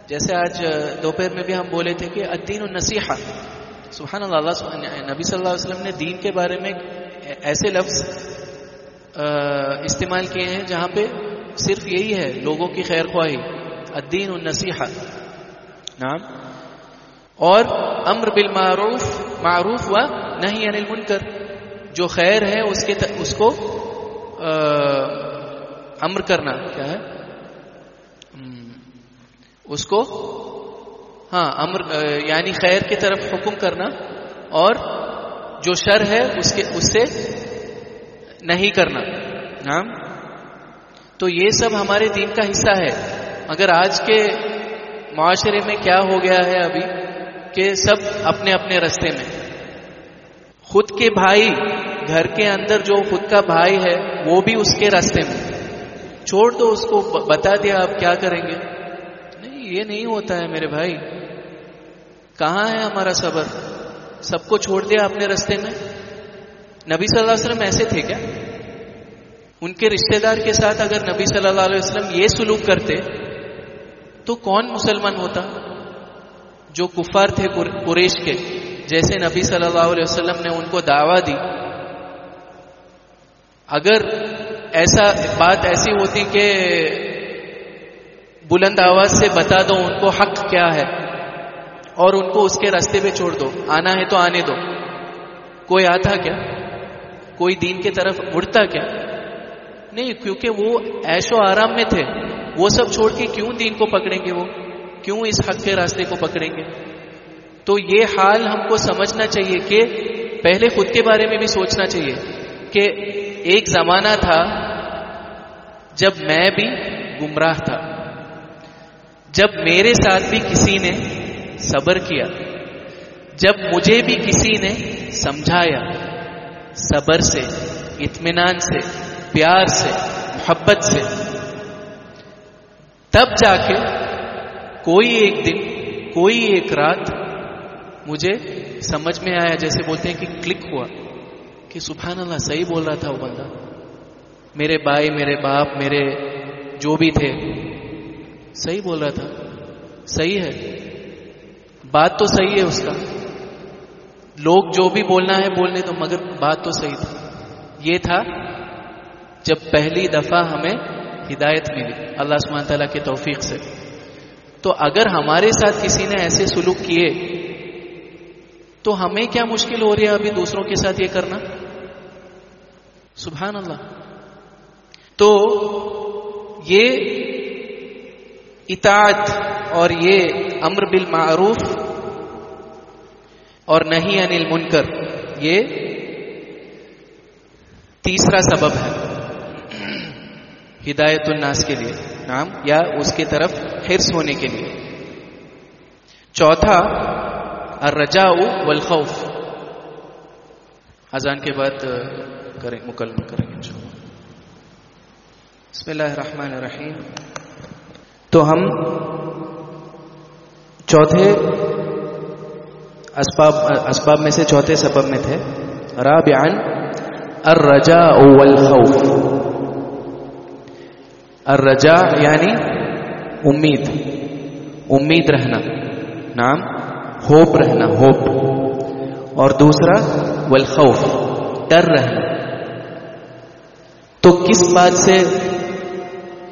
جیسے آج دوپہر میں بھی ہم بولے تھے کہ الدین النصیحہ۔ سبحان اللہ اللہ نبی صلی اللہ علیہ وسلم نے دین کے بارے میں ایسے لفظ استعمال کیے ہیں جہاں پہ صرف یہی ہے لوگوں کی خیر خواہی۔ الدین النصیحہ۔ نام اور امر بالمعروف معروف و نہیں یعنی انل منکر جو خیر ہے اس کے اس کو امر کرنا، کیا ہے؟ اس کو ہاں امر یعنی خیر کی طرف حکم کرنا اور جو شر ہے اس کے، اس سے نہیں کرنا۔ نام تو یہ سب ہمارے دین کا حصہ ہے۔ اگر آج کے معاشرے میں کیا ہو گیا ہے ابھی کہ سب اپنے اپنے رستے میں۔ خود کے بھائی، گھر کے اندر جو خود کا بھائی ہے، وہ بھی اس کے راستے میں۔ چھوڑ دو اس کو بتا دیا آپ کیا کریں گے۔ نہیں، یہ نہیں ہوتا ہے میرے بھائی۔ کہاں ہے ہمارا صبر؟ سب کو چھوڑ دیا اپنے رستے میں؟ نبی صلی اللہ علیہ وسلم ایسے تھے کیا؟ ان کے رشتہ دار کے ساتھ اگر نبی صلی اللہ علیہ وسلم یہ سلوک کرتے، تو کون مسلمان ہوتا؟ جو کفار تھے قریش کے۔ جیسے نبی صلی اللہ علیہ وسلم نے ان کو دعوی دی، اگر ایسا بات ایسی ہوتی کہ بلند آواز سے بتا دو ان کو حق کیا ہے اور ان کو اس کے راستے پہ چھوڑ دو، آنا ہے تو آنے دو۔ کوئی آتا کیا؟ کوئی دین کی طرف اڑتا کیا؟ نہیں، کیونکہ وہ ایش و آرام میں تھے۔ وہ سب چھوڑ کے کیوں دین کو پکڑیں گے وہ؟ کیوں اس حق کے راستے کو پکڑیں گے؟ تو یہ حال ہم کو سمجھنا چاہیے کہ پہلے خود کے بارے میں بھی سوچنا چاہیے کہ ایک زمانہ تھا جب میں بھی گمراہ تھا۔ جب میرے ساتھ بھی کسی نے صبر کیا، جب مجھے بھی کسی نے سمجھایا صبر سے، اطمینان سے، پیار سے، محبت سے، تب جا کے کوئی ایک دن، کوئی ایک رات مجھے سمجھ میں آیا، جیسے بولتے ہیں کہ کلک ہوا کہ سبحان اللہ، صحیح بول رہا تھا وہ بندہ۔ میرے بھائی، میرے باپ، میرے جو بھی تھے، صحیح بول رہا تھا۔ صحیح ہے۔ بات تو صحیح ہے اس کا۔ لوگ جو بھی بولنا ہے، بولنے تو، مگر بات تو صحیح تھی۔ یہ تھا جب پہلی دفعہ ہمیں ہدایت ملی۔ اللہ سبحانہ تعالیٰ کے توفیق سے۔ تو اگر ہمارے ساتھ کسی نے ایسے سلوک کیے تو ہمیں کیا مشکل ہو رہی ہے ابھی دوسروں کے ساتھ یہ کرنا؟ سبحان اللہ۔ تو یہ اطاعت اور یہ امر بالمعروف اور نہیں انل منکر یہ تیسرا سبب ہے۔ ہدایت الناس کے لیے نام یا اس کی طرف حرص ہونے کے لیے۔ چوتھا الرجاء والخوف۔ اذان کے بعد کریں مکمل کریں گے بسم اللہ الرحمن الرحیم۔ تو ہم چوتھے اسباب اسباب میں سے چوتھے سبب میں تھے۔ رابعا، الرجاء والخوف۔ الرجاء یعنی امید امید رہنا۔ نام ہوپ رہنا، ہوپ۔ اور دوسرا، والخوف، ڈر رہنا۔ تو کس بات سے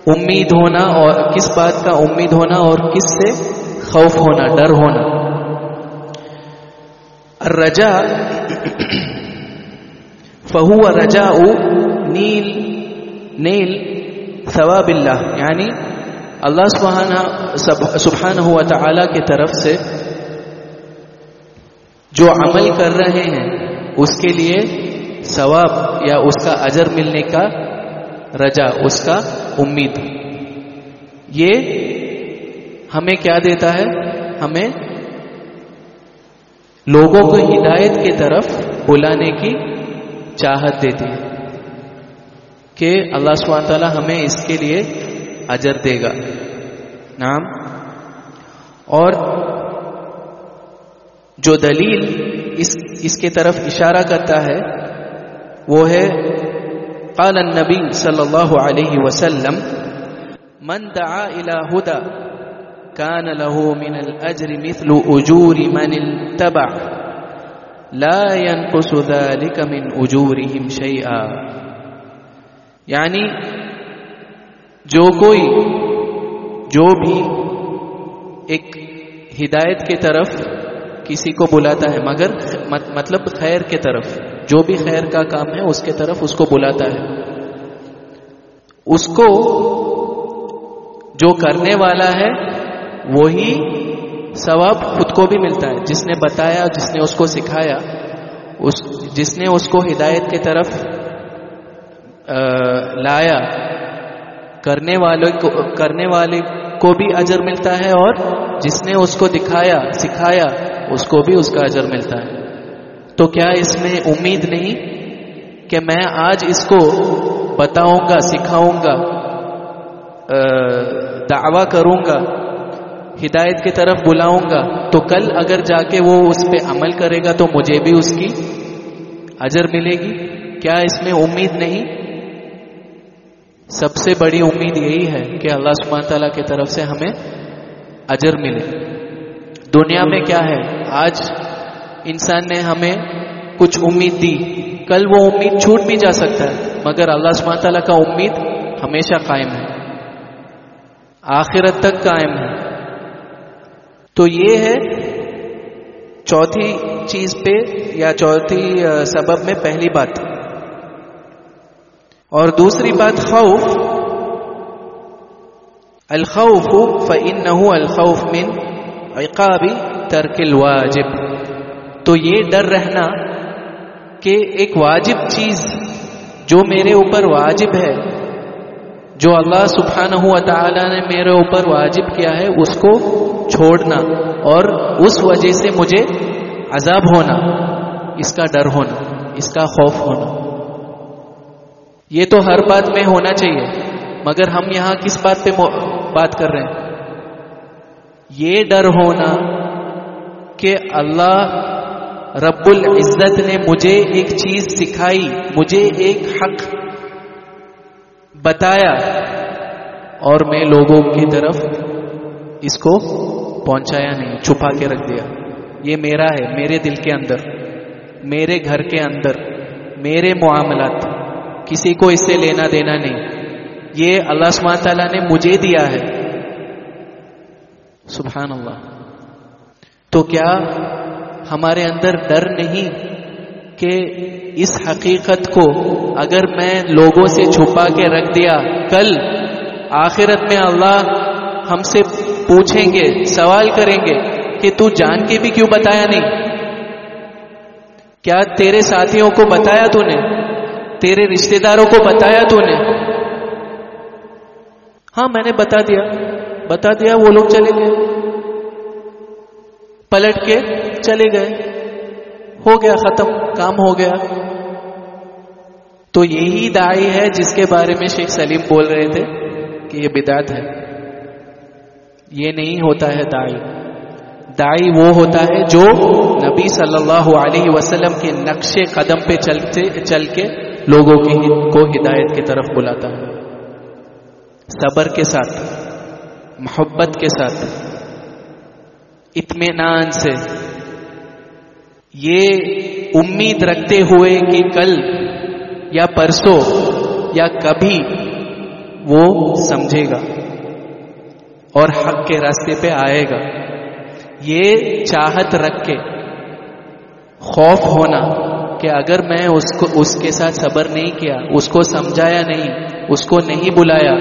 امید ہونا اور کس بات کا امید ہونا اور کس سے خوف ہونا، ڈر ہونا؟ الرجا فہو رجا نیل نیل ثواب اللہ یعنی اللہ سبحانہ سبحانہ ہوا تعالی کی طرف سے جو عمل کر رہے ہیں، اس کے لیے ثواب یا اس کا اجر ملنے کا رجا، اس کا امید۔ یہ ہمیں کیا دیتا ہے؟ ہمیں لوگوں کو ہدایت کی طرف بلانے کی چاہت دیتی ہے کہ اللہ سبحانہ تعالیٰ ہمیں اس کے لیے اجر دے گا۔ نام اور جو دلیل اس اس کے طرف اشارہ کرتا ہے، وہ ہے، قال النبی صلی اللہ علیہ وسلم، من دعا الى هدى، كان له من الاجر مثل اجور من اتبع، لا ينقص ذلك من اجورهم شيئا. یعنی جو کوئی، جو بھی ایک ہدایت کی طرف کسی کو بلاتا ہے، مگر مطلب خیر کے طرف، جو بھی خیر کا کام ہے، اس کے طرف اس کو بلاتا ہے۔ اس کو جو کرنے والا ہے، وہی ثواب خود کو بھی ملتا ہے۔ جس نے بتایا، جس نے اس کو سکھایا، اس جس نے اس کو ہدایت کی طرف لایا۔ کرنے والے کو کرنے والے کو بھی اجر ملتا ہے اور جس نے اس کو دکھایا، سکھایا اس کو بھی اس کا اجر ملتا ہے۔ تو کیا اس میں امید نہیں کہ میں آج اس کو بتاؤں گا، سکھاؤں گا دعوی کروں گا، ہدایت کی طرف بلاؤں گا۔ تو کل اگر جا کے وہ اس پہ عمل کرے گا تو مجھے بھی اس کی اجر ملے گی۔ کیا اس میں امید نہیں؟ سب سے بڑی امید یہی ہے کہ اللہ سبحانہ تعالیٰ کی طرف سے ہمیں اجر ملے۔ دنیا میں کیا ہے؟ آج انسان نے ہمیں کچھ امید دی۔ کل وہ امید چھوٹ بھی جا سکتا ہے، مگر اللہ سبحانہ تعالیٰ کا امید ہمیشہ قائم ہے۔ آخرت تک قائم ہے۔ تو یہ ہے چوتھی چیز پہ یا چوتھی سبب میں پہلی بات۔ اور دوسری بات، خوف۔ الخوف فإنه الخوف من عقاب ترک الواجب۔ تو یہ ڈر رہنا کہ ایک واجب چیز جو میرے اوپر واجب ہے، جو اللہ سبحانہ ہوا تعالی نے میرے اوپر واجب کیا ہے، اس کو چھوڑنا اور اس وجہ سے مجھے عذاب ہونا، اس کا ڈر ہونا، اس کا خوف ہونا۔ یہ تو ہر بات میں ہونا چاہیے، مگر ہم یہاں کس بات پہ بات کر رہے ہیں؟ یہ ڈر ہونا کہ اللہ رب العزت نے مجھے ایک چیز سکھائی، مجھے ایک حق بتایا اور میں لوگوں کی طرف اس کو پہنچایا نہیں، چھپا کے رکھ دیا۔ یہ میرا ہے، میرے دل کے اندر، میرے گھر کے اندر، میرے معاملات، کسی کو اس سے لینا دینا نہیں۔ یہ اللہ سبحانہ تعالیٰ نے مجھے دیا ہے۔ سبحان اللہ تو کیا ہمارے اندر ڈر نہیں کہ اس حقیقت کو اگر میں لوگوں سے چھپا کے رکھ دیا، کل آخرت میں اللہ ہم سے پوچھیں گے، سوال کریں گے کہ تو جان کے بھی کیوں بتایا نہیں؟ کیا تیرے ساتھیوں کو بتایا تو نے؟ تیرے رشتہ داروں کو بتایا تو نے؟ ہاں میں نے بتا دیا۔ بتا دیا وہ لوگ چلے گئے۔ پلٹ کے چلے گئے۔ ہو گیا ختم، کام ہو گیا۔ تو یہی دائی ہے جس کے بارے میں شیخ سلیم بول رہے تھے کہ یہ بدعت ہے۔ یہ نہیں ہوتا ہے دائی دائی وہ ہوتا ہے جو نبی صلی اللہ علیہ وسلم کے نقش قدم پہ چلتے، چل کے لوگوں کی، کو ہدایت کی طرف بلاتا ہے۔ صبر کے ساتھ۔ محبت کے ساتھ، اطمینان سے۔ یہ امید رکھتے ہوئے کہ کل یا پرسوں یا کبھی وہ سمجھے گا اور حق کے راستے پہ آئے گا۔ یہ چاہت رکھ کے خوف ہونا کہ اگر میں اس کو، اس کے ساتھ صبر نہیں کیا، اس کو سمجھایا نہیں، اس کو نہیں بلایا،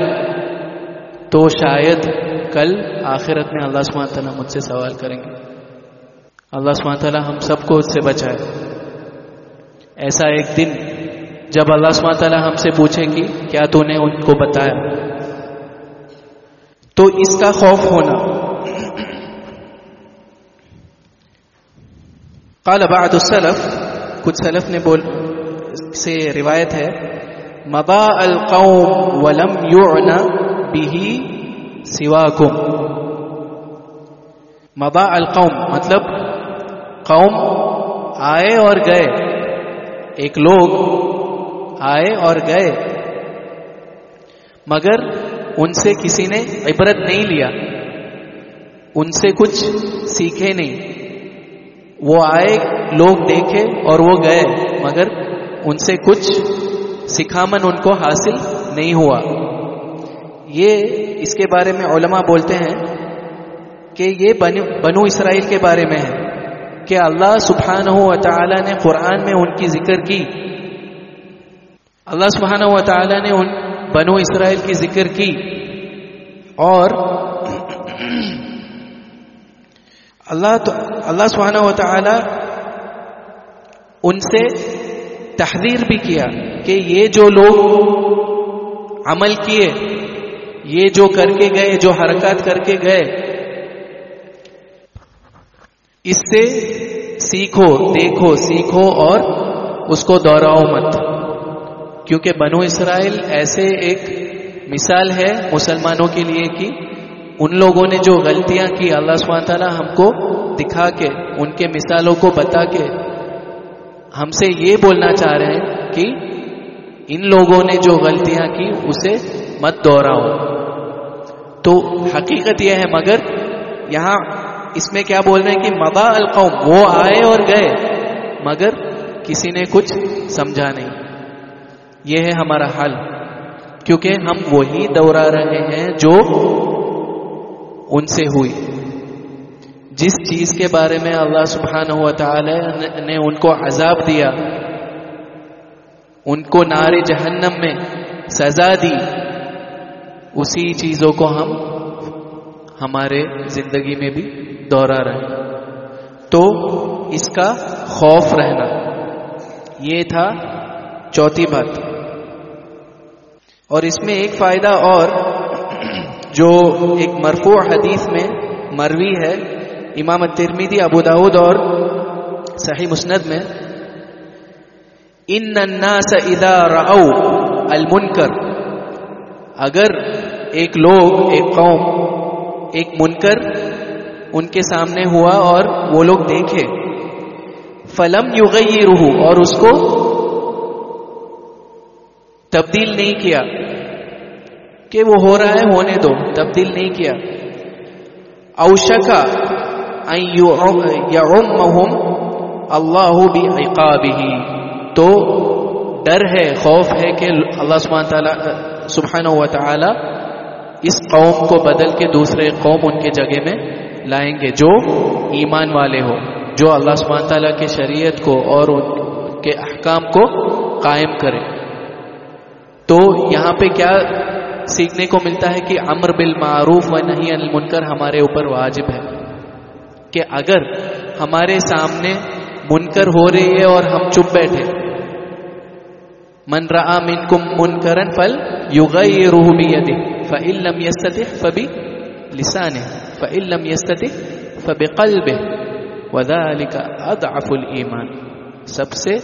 تو شاید کل آخرت میں اللہ سبحانہ تعالیٰ مجھ سے سوال کریں گے۔ اللہ سبحانہ تعالیٰ ہم سب کو اس سے بچائے۔ ایسا ایک دن جب اللہ سبحانہ تعالیٰ ہم سے پوچھیں گی کیا تو نے ان کو بتایا؟ تو اس کا خوف ہونا۔ قال بعد السلف، کچھ سلف نے بول، سے روایت ہے مبا القوم ولم یعن به سواکم. مبا القوم مطلب قوم آئے اور گئے. ایک لوگ آئے اور گئے. مگر ان سے کسی نے عبرت نہیں لیا. ان سے کچھ سیکھے نہیں. وہ آئے، لوگ دیکھے اور وہ گئے، مگر ان سے کچھ سکھامن ان کو حاصل نہیں ہوا. یہ اس کے بارے میں علماء بولتے ہیں کہ یہ بنو اسرائیل کے بارے میں ہے کہ اللہ سبحانہ و تعالی نے قرآن میں ان کی ذکر کی۔ اللہ سبحانہ و تعالی نے ان بنو اسرائیل کی ذکر کی۔ اور اللہ تو، اللہ سبحانہ و تعالی ان سے تحریر بھی کیا کہ یہ جو لوگ عمل کیے یہ جو کر کے گئے، جو حرکات کر کے گئے، اس سے سیکھو، دیکھو، سیکھو اور اس کو دوہراؤ مت۔ کیونکہ بنو اسرائیل ایسے ایک مثال ہے مسلمانوں کے لیے کہ ان لوگوں نے جو غلطیاں کی، اللہ سبحانہ تعالیٰ ہم کو دکھا کے، ان کے مثالوں کو بتا کے ہم سے یہ بولنا چاہ رہے ہیں کہ ان لوگوں نے جو غلطیاں کی، اسے مت دوہراؤ تو حقیقت یہ ہے، مگر یہاں اس میں کیا بول رہے ہیں کہ مبا القوم، وہ آئے اور گئے، مگر کسی نے کچھ سمجھا نہیں۔ یہ ہے ہمارا حل، کیونکہ ہم وہی دوہرا رہے ہیں جو ان سے ہوئی۔ جس چیز کے بارے میں اللہ سبحانہ ہوا تعالی نے ان کو عذاب دیا، ان کو نار جہنم میں سزا دی اسی چیزوں کو ہم ہمارے زندگی میں بھی دوہرا رہے تو اس کا خوف رہنا، یہ تھا چوتھی بات۔ اور اس میں ایک فائدہ اور، جو ایک مرفوع حدیث میں مروی ہے، امام ترمیدی ابو داود اور صحیح مسند میں، ان الناس اذا رأوا المنکر اگر ایک لوگ، ایک قوم، ایک منکر ان کے سامنے ہوا اور وہ لوگ دیکھے۔ فلم یوگئی روح اور اس کو تبدیل نہیں کیا کہ وہ ہو رہا ہے، ہونے دو، تبدیل نہیں کیا۔ اوشکا اللہ بھی تو ڈر ہے، خوف ہے کہ اللہ سبحانہ تعالی سبحانہ و تعالی اس قوم کو بدل کے دوسرے قوم ان کے جگہ میں لائیں گے جو ایمان والے ہو جو اللہ سبحانہ تعالیٰ کے شریعت کو اور ان کے احکام کو قائم کرے تو یہاں پہ کیا سیکھنے کو ملتا ہے کہ امر بالمعروف و نہیں المنکر ہمارے اوپر واجب ہے۔ کہ اگر ہمارے سامنے منکر ہو رہی ہے اور ہم چپ بیٹھے، من را منکم منکرن فل یغیرہ بیدہ فإن لم يستطع فبلسانه، فإن لم يستطع فبقلبه، وذلك اضعف الایمان سب سے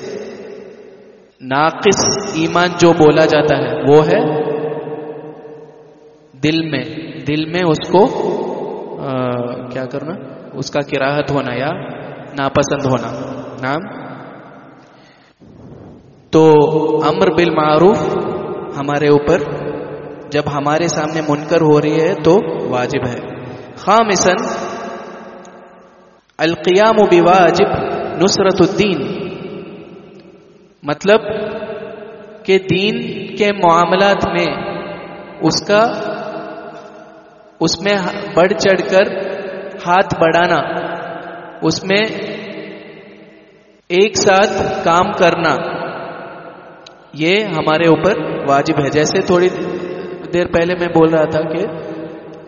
ناقص ایمان جو بولا جاتا ہے وہ ہے دل میں دل میں اس کو کیا کرنا؟ اس کا کراہت ہونا یا ناپسند ہونا۔ نام تو امر بالمعروف ہمارے اوپر جب ہمارے سامنے منکر ہو رہی ہے تو واجب ہے۔ خامسن القیام بواجب نصرت الدین۔ مطلب کہ دین کے معاملات میں اس کا، اس میں بڑھ چڑھ کر ہاتھ بڑھانا، اس میں ایک ساتھ کام کرنا، یہ ہمارے اوپر واجب ہے۔ جیسے تھوڑی دیر پہلے میں بول رہا تھا کہ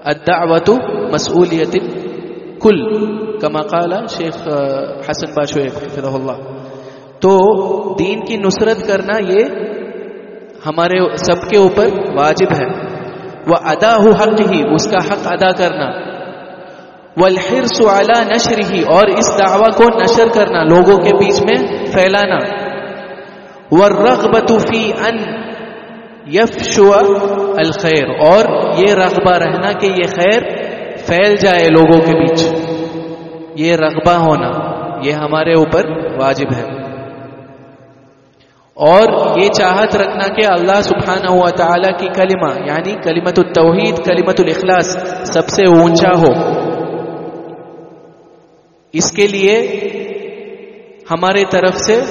الدعوت مسئولیت کل، کما قال شیخ حسن باشو حفظہ اللہ۔ تو دین کی نصرت کرنا یہ ہمارے سب کے اوپر واجب ہے۔ وہ ادا ہو حق ہی اس کا حق ادا کرنا۔ والحرص على نشر ہی اور اس دعوی کو نشر کرنا، لوگوں کے بیچ میں پھیلانا۔ والرغبت فی ان یفشو الخیر، اور یہ رغبہ رہنا کہ یہ خیر پھیل جائے لوگوں کے بیچ۔ یہ رغبہ ہونا، یہ ہمارے اوپر واجب ہے۔ اور یہ چاہت رکھنا کہ اللہ سبحانہ ہوا تعالی کی کلمہ یعنی کلمت التوحید کلمت الاخلاص، سب سے اونچا ہو۔ اس کے لیے ہمارے طرف سے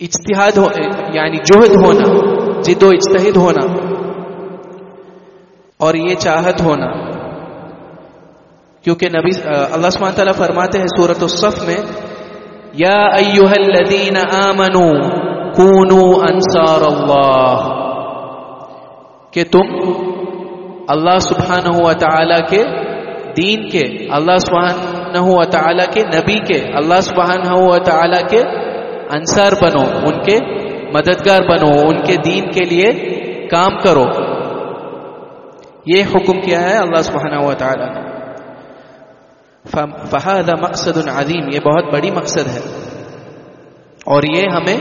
اجتہاد ہو یعنی جوہد ہونا۔ جد و اجتہد ہونا اور یہ چاہت ہونا۔ کیونکہ نبی اللہ سبحانہ تعالیٰ فرماتے ہیں سورت الصف میں، یا ایوہ الذین آمنوا کونوا انصار اللہ، کہ تم اللہ سبحانہ و تعالی کے دین کے، اللہ سبحانہ و تعالی کے نبی کے، اللہ سبحانہ و تعالی کے انصار بنو، ان کے مددگار بنو، ان کے دین کے لیے کام کرو۔ یہ حکم کیا ہے اللہ سبحانہ و تعالی نے۔ فہذا مقصد عظیم، یہ بہت بڑی مقصد ہے۔ اور یہ ہمیں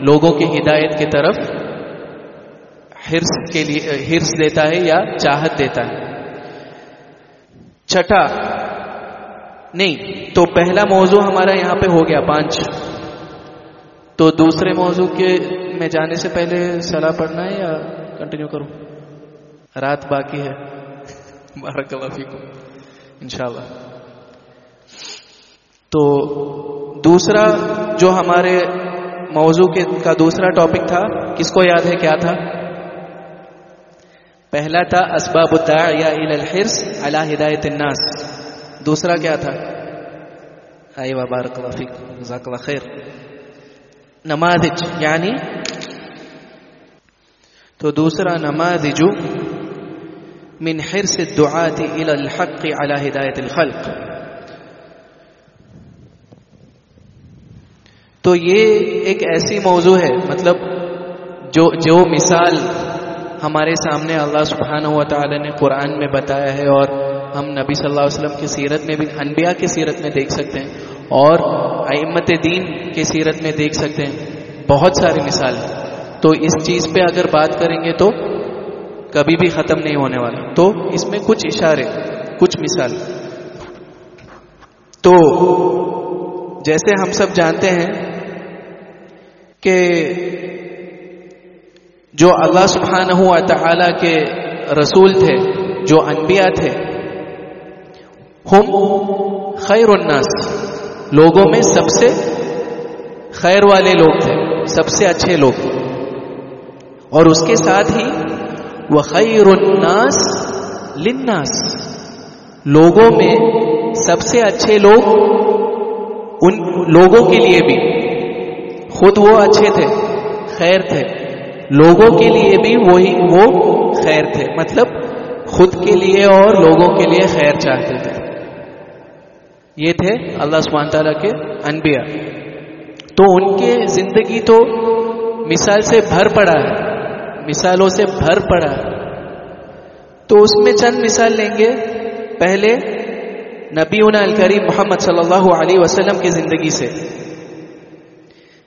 لوگوں کی ہدایت کی طرف ہرس کے لیے ہرس دیتا ہے یا چاہت دیتا ہے۔ چھٹا، نہیں، تو پہلا موضوع ہمارا یہاں پہ ہو گیا، پانچ۔ تو دوسرے موضوع کے میں جانے سے پہلے سلاح پڑھنا ہے یا کنٹینیو کروں؟ رات باقی ہے۔ بارک اللہ فیکم۔ انشاءاللہ۔ تو دوسرا جو ہمارے موضوع کے کا دوسرا ٹاپک تھا، کس کو یاد ہے؟ کیا تھا؟ پہلا تھا، اسباب الداعیہ الى الحرص علی ہدایت الناس۔ دوسرا کیا تھا؟ ایوہ بارک اللہ فیک جزاک اللہ خیر۔ نماذج یعنی تو دوسرا نماذج من حرص الدعاة الى الحق على ہدایت الخلق. تو یہ ایک ایسی موضوع ہے مطلب جو جو مثال ہمارے سامنے اللہ سبحانہ و تعالی نے قرآن میں بتایا ہے اور ہم نبی صلی اللہ علیہ وسلم کی سیرت میں بھی، انبیاء کی سیرت میں دیکھ سکتے ہیں۔ اور ائمت دین کی سیرت میں دیکھ سکتے ہیں۔ بہت ساری مثال تو اس چیز پہ اگر بات کریں گے تو کبھی بھی ختم نہیں ہونے والا۔ تو اس میں کچھ اشارے، کچھ مثال۔ تو جیسے ہم سب جانتے ہیں کہ جو اللہ سبحانہ ہوا تعالی کے رسول تھے، جو انبیاء تھے، ہم خیر الناس۔ لوگوں میں سب سے خیر والے لوگ تھے، سب سے اچھے لوگ۔ اور اس کے ساتھ ہی وہ خیر الناس لناس لوگوں میں سب سے اچھے لوگ ان لوگوں کے لیے بھی۔ خود وہ اچھے تھے، خیر تھے۔ لوگوں کے لیے بھی وہی وہ خیر تھے۔ مطلب خود کے لیے اور لوگوں کے لیے خیر چاہتے تھے۔ یہ تھے اللہ سبحانہ تعالیٰ کے انبیاء۔ تو ان کے زندگی تو مثال سے بھر پڑا ہے، مثالوں سے بھر پڑا ہے۔ تو اس میں چند مثال لیں گے۔ پہلے نبی الکریم محمد صلی اللہ علیہ وسلم کی زندگی سے۔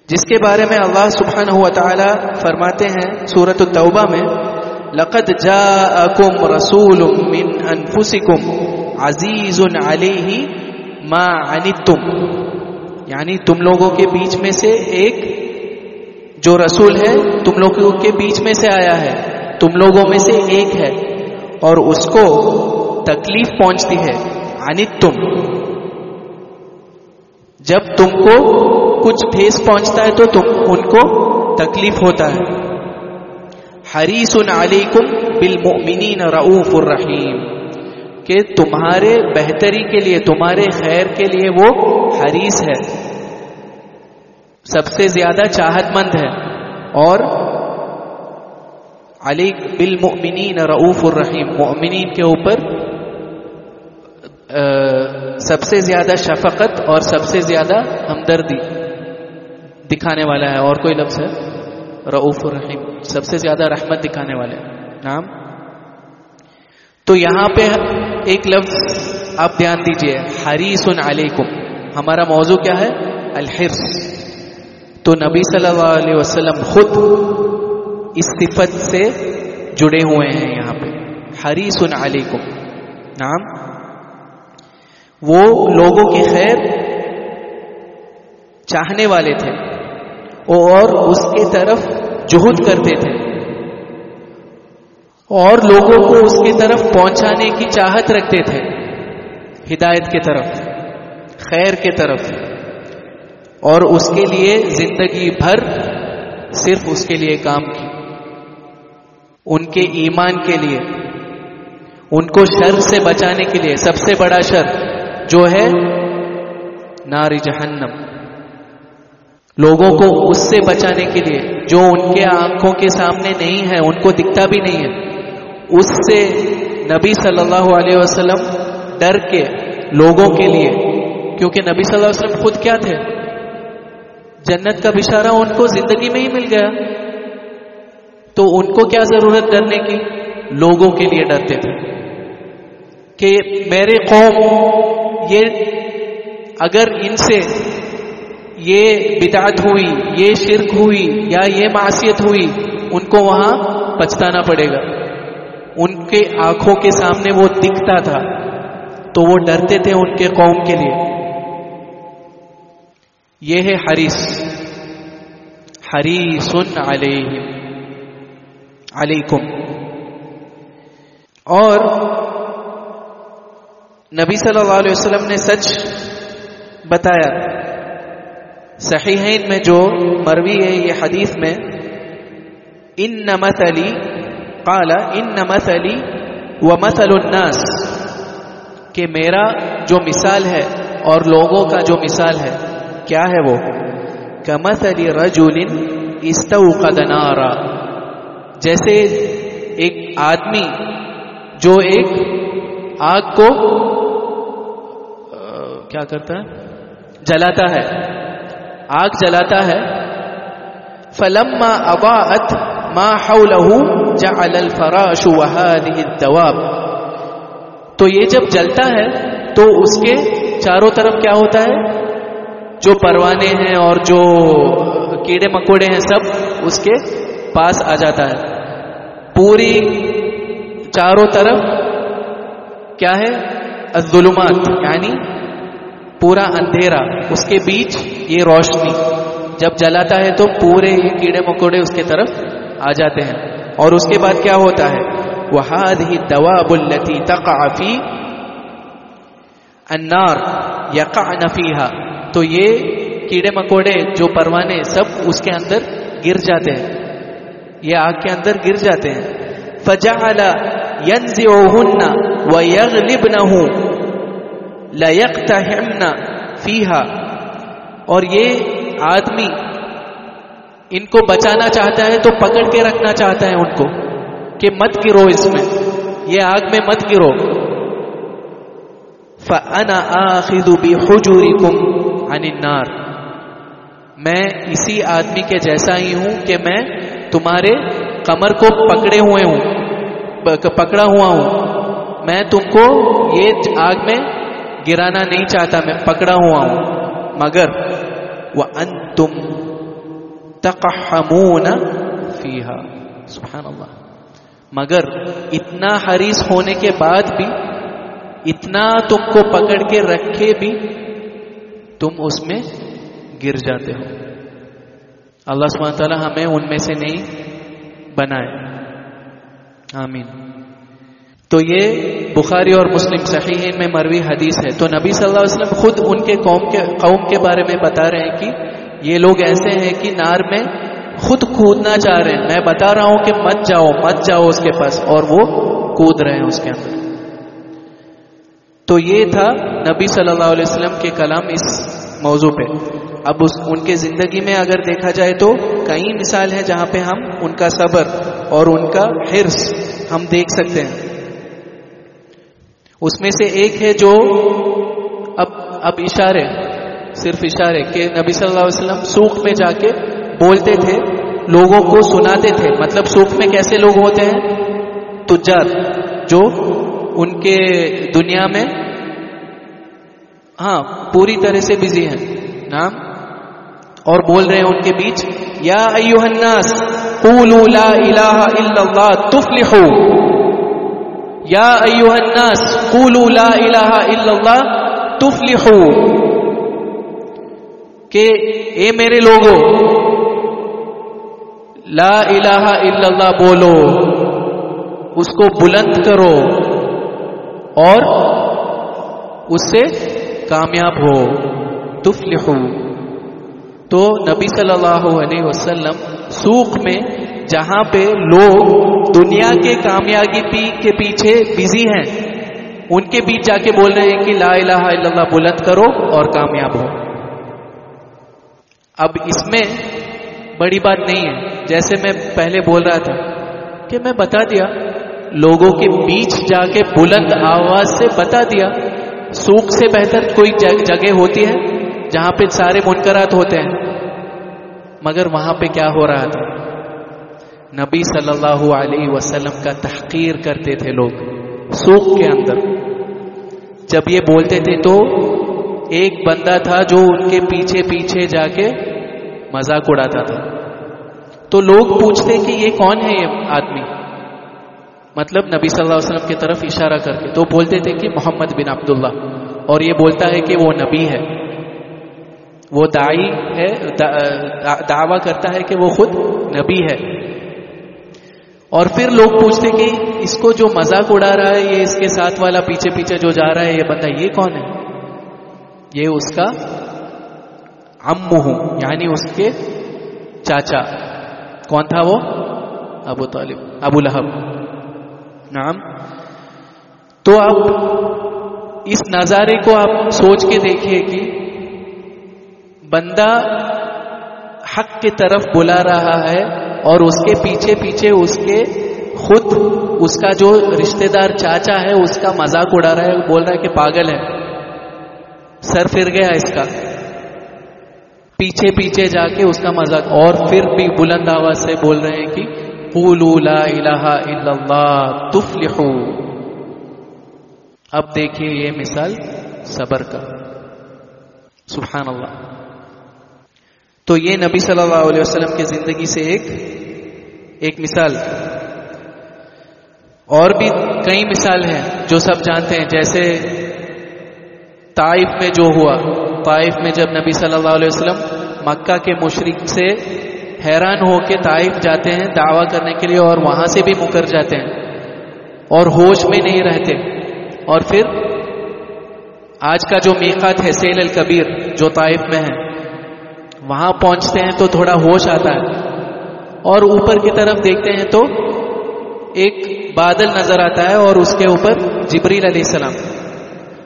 جس کے بارے میں اللہ سبحانہ ہوا تعالی فرماتے ہیں سورت التوبہ میں، لقد جاءکم رسول من انفسکم عزیز علیہ ما عنتم یعنی تم لوگوں کے بیچ میں سے ایک جو رسول ہے، تم لوگوں کے بیچ میں سے آیا ہے، تم لوگوں میں سے ایک ہے، اور اس کو تکلیف پہنچتی ہے، عنتم۔ تم جب تم کو کچھ ٹھیس پہنچتا ہے تو تم ان کو تکلیف ہوتا ہے۔ حریص علیکم بالمؤمنین رعوف الرحیم۔ کہ تمہارے بہتری کے لیے، تمہارے خیر کے لیے وہ حریص ہے۔ سب سے زیادہ چاہت مند ہے۔ اور علی بالمؤمنین رعوف الرحیم، مؤمنین کے اوپر سب سے زیادہ شفقت اور سب سے زیادہ ہمدردی دکھانے والا ہے۔ اور کوئی لفظ ہے؟ رعوف الرحیم، سب سے زیادہ رحمت دکھانے والے۔ نام تو یہاں پہ ایک لفظ آپ دھیان دیجیے، حریص علیکم۔ ہمارا موضوع کیا ہے؟ الحرص۔ تو نبی صلی اللہ علیہ وسلم خود اس صفت سے جڑے ہوئے ہیں یہاں پہ۔ حریص علیکم۔ نام وہ لوگوں کی خیر چاہنے والے تھے اور اس کی طرف جہد کرتے تھے۔ اور لوگوں کو اس کی طرف پہنچانے کی چاہت رکھتے تھے۔ ہدایت کی طرف، خیر کی طرف۔ اور اس کے لیے زندگی بھر صرف اس کے لیے کام کی۔ ان کے ایمان کے لیے، ان کو شر سے بچانے کے لیے سب سے بڑا شر جو ہے ناری جہنم۔ لوگوں کو اس سے بچانے کے لیے جو ان کے آنکھوں کے سامنے نہیں ہے، ان کو دکھتا بھی نہیں ہے۔ اس سے نبی صلی اللہ علیہ وسلم ڈر کے لوگوں کے لیے، کیونکہ نبی صلی اللہ علیہ وسلم خود کیا تھے؟ جنت کا بشارہ ان کو زندگی میں ہی مل گیا۔ تو ان کو کیا ضرورت ڈرنے کی؟ لوگوں کے لیے ڈرتے تھے۔ کہ میرے قوم، یہ اگر ان سے یہ بدعت ہوئی، یہ شرک ہوئی یا یہ معاشیت ہوئی، ان کو وہاں پچھتانا پڑے گا۔ ان کے آنکھوں کے سامنے وہ دکھتا تھا، تو وہ ڈرتے تھے ان کے قوم کے لیے۔ یہ ہے حریص۔ حریصن علیہ علیکم۔ اور نبی صلی اللہ علیہ وسلم نے سچ بتایا۔ صحیحین میں جو مروی ہے، یہ حدیث میں، ان نمت علی قال ان مثلی و مثل الناس. کہ میرا جو مثال ہے اور لوگوں کا جو مثال ہے، کیا ہے وہ؟ کمثل رجل استوقد نارا. جیسے ایک آدمی جو ایک آگ کو، کیا کرتا ہے؟ جلاتا ہے۔ آگ جلاتا ہے۔ فلما اضاءت ما حوله جعل الفراش وهذه الدواب. تو یہ جب جلتا ہے، تو اس کے چاروں طرف کیا ہوتا ہے؟ جو پروانے ہیں اور جو کیڑے مکوڑے ہیں سب اس کے پاس آ جاتا ہے۔ پوری چاروں طرف کیا ہے؟ الظلمات یعنی پورا اندھیرا۔ اس کے بیچ یہ روشنی، جب جلاتا ہے تو پورے یہ کیڑے مکوڑے اس کے طرف آ جاتے ہیں۔ اور اس کے بعد کیا ہوتا ہے؟ وہ ہی دوا بلتی تقافی انار یقا نفیحا تو یہ کیڑے مکوڑے جو پروانے سب اس کے اندر گر جاتے ہیں۔ یہ آگ کے اندر گر جاتے ہیں۔ فجعل ينزعهن ويغلبنه ليقتحمن فيها۔ اور یہ آدمی ان کو بچانا چاہتا ہے تو پکڑ کے رکھنا چاہتا ہے ان کو کہ مت گرو اس میں۔ یہ آگ میں مت گرو۔ فَأَنَا آخِذُ بِحُجُورِكُمْ عَنِ النَّارِ۔ میں اسی آدمی کے جیسا ہی ہوں کہ میں تمہارے کمر کو پکڑے ہوئے ہوں۔ پکڑا ہوا ہوں۔ میں تم کو یہ آگ میں گرانا نہیں چاہتا، میں پکڑا ہوا ہوں۔ مگر وہ ان تم تقحمون فیہا سبحان اللہ مگر اتنا حریص ہونے کے بعد بھی، اتنا تم کو پکڑ کے رکھے بھی، تم اس میں گر جاتے ہو۔ اللہ سبحانہ تعالیٰ ہمیں ان میں سے نہیں بنائے۔ آمین۔ تو یہ بخاری اور مسلم صحیح میں مروی حدیث ہے۔ تو نبی صلی اللہ علیہ وسلم خود ان کے قوم کے قوم کے بارے میں بتا رہے ہیں کہ یہ لوگ ایسے ہیں کہ نار میں خود کودنا چاہ رہے ہیں۔ میں بتا رہا ہوں کہ مت جاؤ مت جاؤ اس کے پاس۔ اور وہ کود رہے ہیں اس کے اندر۔ تو یہ تھا نبی صلی اللہ علیہ وسلم کے کلام اس موضوع پہ۔ اب اس، ان کے زندگی میں اگر دیکھا جائے تو کئی مثال ہے جہاں پہ ہم ان کا صبر اور ان کا حرص ہم دیکھ سکتے ہیں۔ اس میں سے ایک ہے جو اب اب اشارے۔ صرف اشارے کہ نبی صلی اللہ علیہ وسلم سوکھ میں جا کے بولتے تھے، لوگوں کو سناتے تھے۔ مطلب سوکھ میں کیسے لوگ ہوتے ہیں؟ تجار، جو ان کے دنیا میں ہاں پوری طرح سے بزی ہیں۔ نام اور بول رہے ہیں ان کے بیچ، یا ایوہ الناس، قولوا لا الہ الا اللہ تفلحو یا ایوہ الناس، قولوا لا الہ الا اللہ تفلحو کہ اے میرے لوگوں لا الہ الا اللہ بولو، اس کو بلند کرو اور اس سے کامیاب ہو۔ تفلحو۔ تو نبی صلی اللہ علیہ وسلم سوکھ میں، جہاں پہ لوگ دنیا کے کامیابی کے پیچھے بزی ہیں، ان کے بیچ جا کے بول رہے ہیں کہ لا الہ الا اللہ بلند کرو اور کامیاب ہو۔ اب اس میں بڑی بات نہیں ہے۔ جیسے میں پہلے بول رہا تھا کہ میں بتا دیا، لوگوں کے بیچ جا کے بلند آواز سے بتا دیا، سوکھ سے بہتر کوئی جگہ ہوتی ہے جہاں پہ سارے منکرات ہوتے ہیں۔ مگر وہاں پہ کیا ہو رہا تھا؟ نبی صلی اللہ علیہ وسلم کا تحقیر کرتے تھے لوگ سوکھ کے اندر۔ جب یہ بولتے تھے تو ایک بندہ تھا جو ان کے پیچھے پیچھے جا کے مذاق اڑاتا تھا۔ تو لوگ پوچھتے کہ یہ کون ہے یہ آدمی؟ مطلب نبی صلی اللہ علیہ وسلم کی طرف اشارہ کر کے۔ تو بولتے تھے کہ محمد بن عبداللہ۔ اور یہ بولتا ہے کہ وہ نبی ہے۔ وہ دائی ہے دعویٰ کرتا ہے کہ وہ خود نبی ہے۔ اور پھر لوگ پوچھتے کہ اس کو جو مذاق اڑا رہا ہے، یہ اس کے ساتھ والا پیچھے پیچھے جو جا رہا ہے، یہ بندہ یہ کون ہے؟ یہ اس کا ام ہوں یعنی اس کے چاچا۔ کون تھا وہ؟ ابو طالب، ابو لہب۔ نام تو آپ اس نظارے کو آپ سوچ کے دیکھیے کہ بندہ حق کی طرف بلا رہا ہے اور اس کے پیچھے پیچھے اس کے خود اس کا جو رشتہ دار چاچا ہے، اس کا مذاق اڑا رہا ہے بول رہا ہے کہ پاگل ہے۔ سر پھر گیا اس کا۔ پیچھے پیچھے جا کے اس کا مذاق۔ اور پھر بھی بلند آواز سے بول رہے ہیں کہ قولوا لا الہ الا اللہ تفلحو۔ اب دیکھیے یہ مثال صبر کا۔ سبحان اللہ تو یہ نبی صلی اللہ علیہ وسلم کی زندگی سے ایک ایک مثال۔ اور بھی کئی مثال ہیں جو سب جانتے ہیں۔ جیسے طائف میں جو ہوا، طائف میں جب نبی صلی اللہ علیہ وسلم مکہ کے مشرق سے حیران ہو کے طائف جاتے ہیں، دعویٰ کرنے کے لیے اور وہاں سے بھی مکر جاتے ہیں اور ہوش میں نہیں رہتے۔ اور پھر آج کا جو میقات ہے، سیل الکبیر جو طائف میں ہے، وہاں پہنچتے ہیں تو تھوڑا ہوش آتا ہے۔ اور اوپر کی طرف دیکھتے ہیں تو ایک بادل نظر آتا ہے اور اس کے اوپر جبریل علیہ السلام۔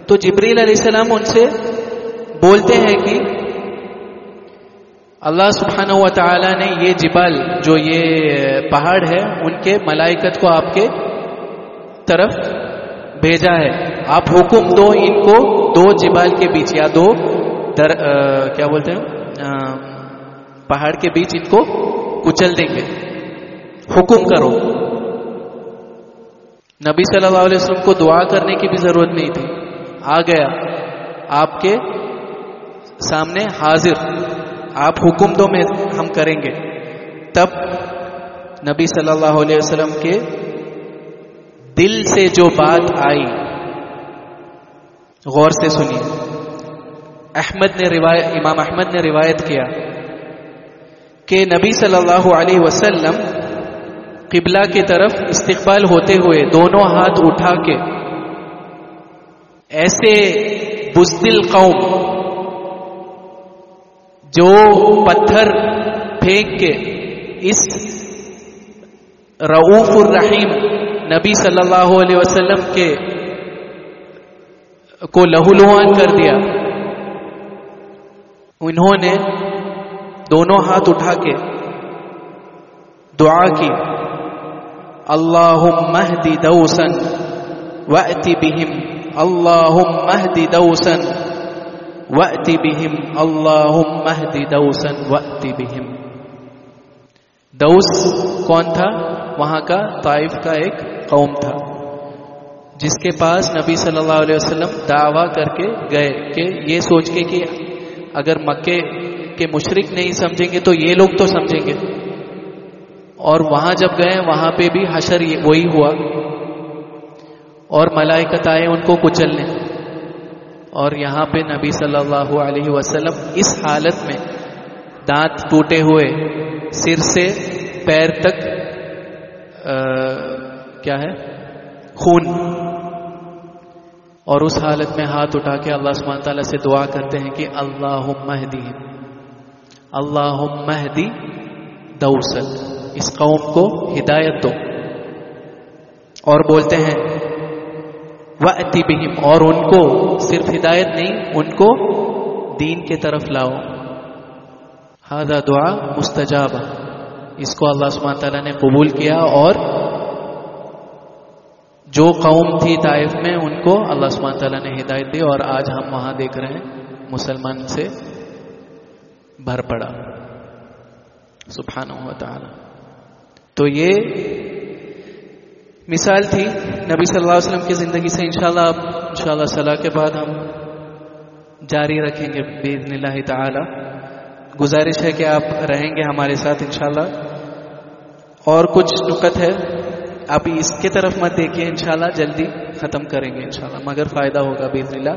تو جبریل علیہ السلام ان سے بولتے ہیں کہ اللہ سبحانہ و تعالی نے یہ جبال جو یہ پہاڑ ہے، ان کے ملائکت کو آپ کے طرف بھیجا ہے۔ آپ حکم دو ان کو دو جبال کے بیچ یا دو در کیا بولتے ہیں؟ پہاڑ کے بیچ ان کو کچل دیں گے۔ حکم کرو۔ نبی صلی اللہ علیہ وسلم کو دعا کرنے کی بھی ضرورت نہیں تھی۔ آ گیا۔ آپ کے سامنے حاضر۔ آپ حکم دو میں ہم کریں گے۔ تب نبی صلی اللہ علیہ وسلم کے دل سے جو بات آئی، غور سے سنیے۔ احمد نے روایت، امام احمد نے روایت کیا کہ نبی صلی اللہ علیہ وسلم قبلہ کی طرف استقبال ہوتے ہوئے دونوں ہاتھ اٹھا کے ایسے بزدل قوم جو پتھر پھینک کے اس رعوف الرحیم نبی صلی اللہ علیہ وسلم کے کو لہولوان کر دیا۔ انہوں نے دونوں ہاتھ اٹھا کے دعا کی۔ اللهم اهد دوسا وأت بهم اللهم اهد دوسا وأت بهم اللهم اهد دوسا وأت بهم دوس کون تھا؟ وہاں کا طائف کا ایک قوم تھا، جس کے پاس نبی صلی اللہ علیہ وسلم دعویٰ کر کے گئے کہ یہ سوچ کے کہ اگر مکے کے مشرق نہیں سمجھیں گے تو یہ لوگ تو سمجھیں گے۔ اور وہاں جب گئے، وہاں پہ بھی حشر وہی ہوا۔ اور ملائکت آئے ان کو کچلنے۔ اور یہاں پہ نبی صلی اللہ علیہ وسلم اس حالت میں دانت ٹوٹے ہوئے، سر سے پیر تک کیا ہے؟ خون۔ اور اس حالت میں ہاتھ اٹھا کے اللہ سبحانہ تعالیٰ سے دعا کرتے ہیں کہ اللہ مہدی اللہ مہدی دوسل، اس قوم کو ہدایت دو۔ اور بولتے ہیں وہ بہم اور ان کو صرف ہدایت نہیں، ان کو دین کے طرف لاؤ۔ ہاضا دعا مستجاب اس کو اللہ سبحانہ تعالیٰ نے قبول کیا اور جو قوم تھی طائف میں، ان کو اللہ سبحانہ تعالیٰ نے ہدایت دی اور آج ہم وہاں دیکھ رہے ہیں، مسلمان سے بھر پڑا۔ سبحانہ و تعالی تو یہ مثال تھی نبی صلی اللہ علیہ وسلم کی زندگی سے انشاءاللہ اب انشاءاللہ صلاح کے بعد ہم جاری رکھیں گے بید اللہ تعالی۔ گزارش ہے کہ آپ رہیں گے ہمارے ساتھ انشاءاللہ۔ اور کچھ نقط ہے، آپ اس کے طرف مت دیکھیے، انشاءاللہ جلدی ختم کریں گے انشاءاللہ۔ مگر فائدہ ہوگا بید اللہ۔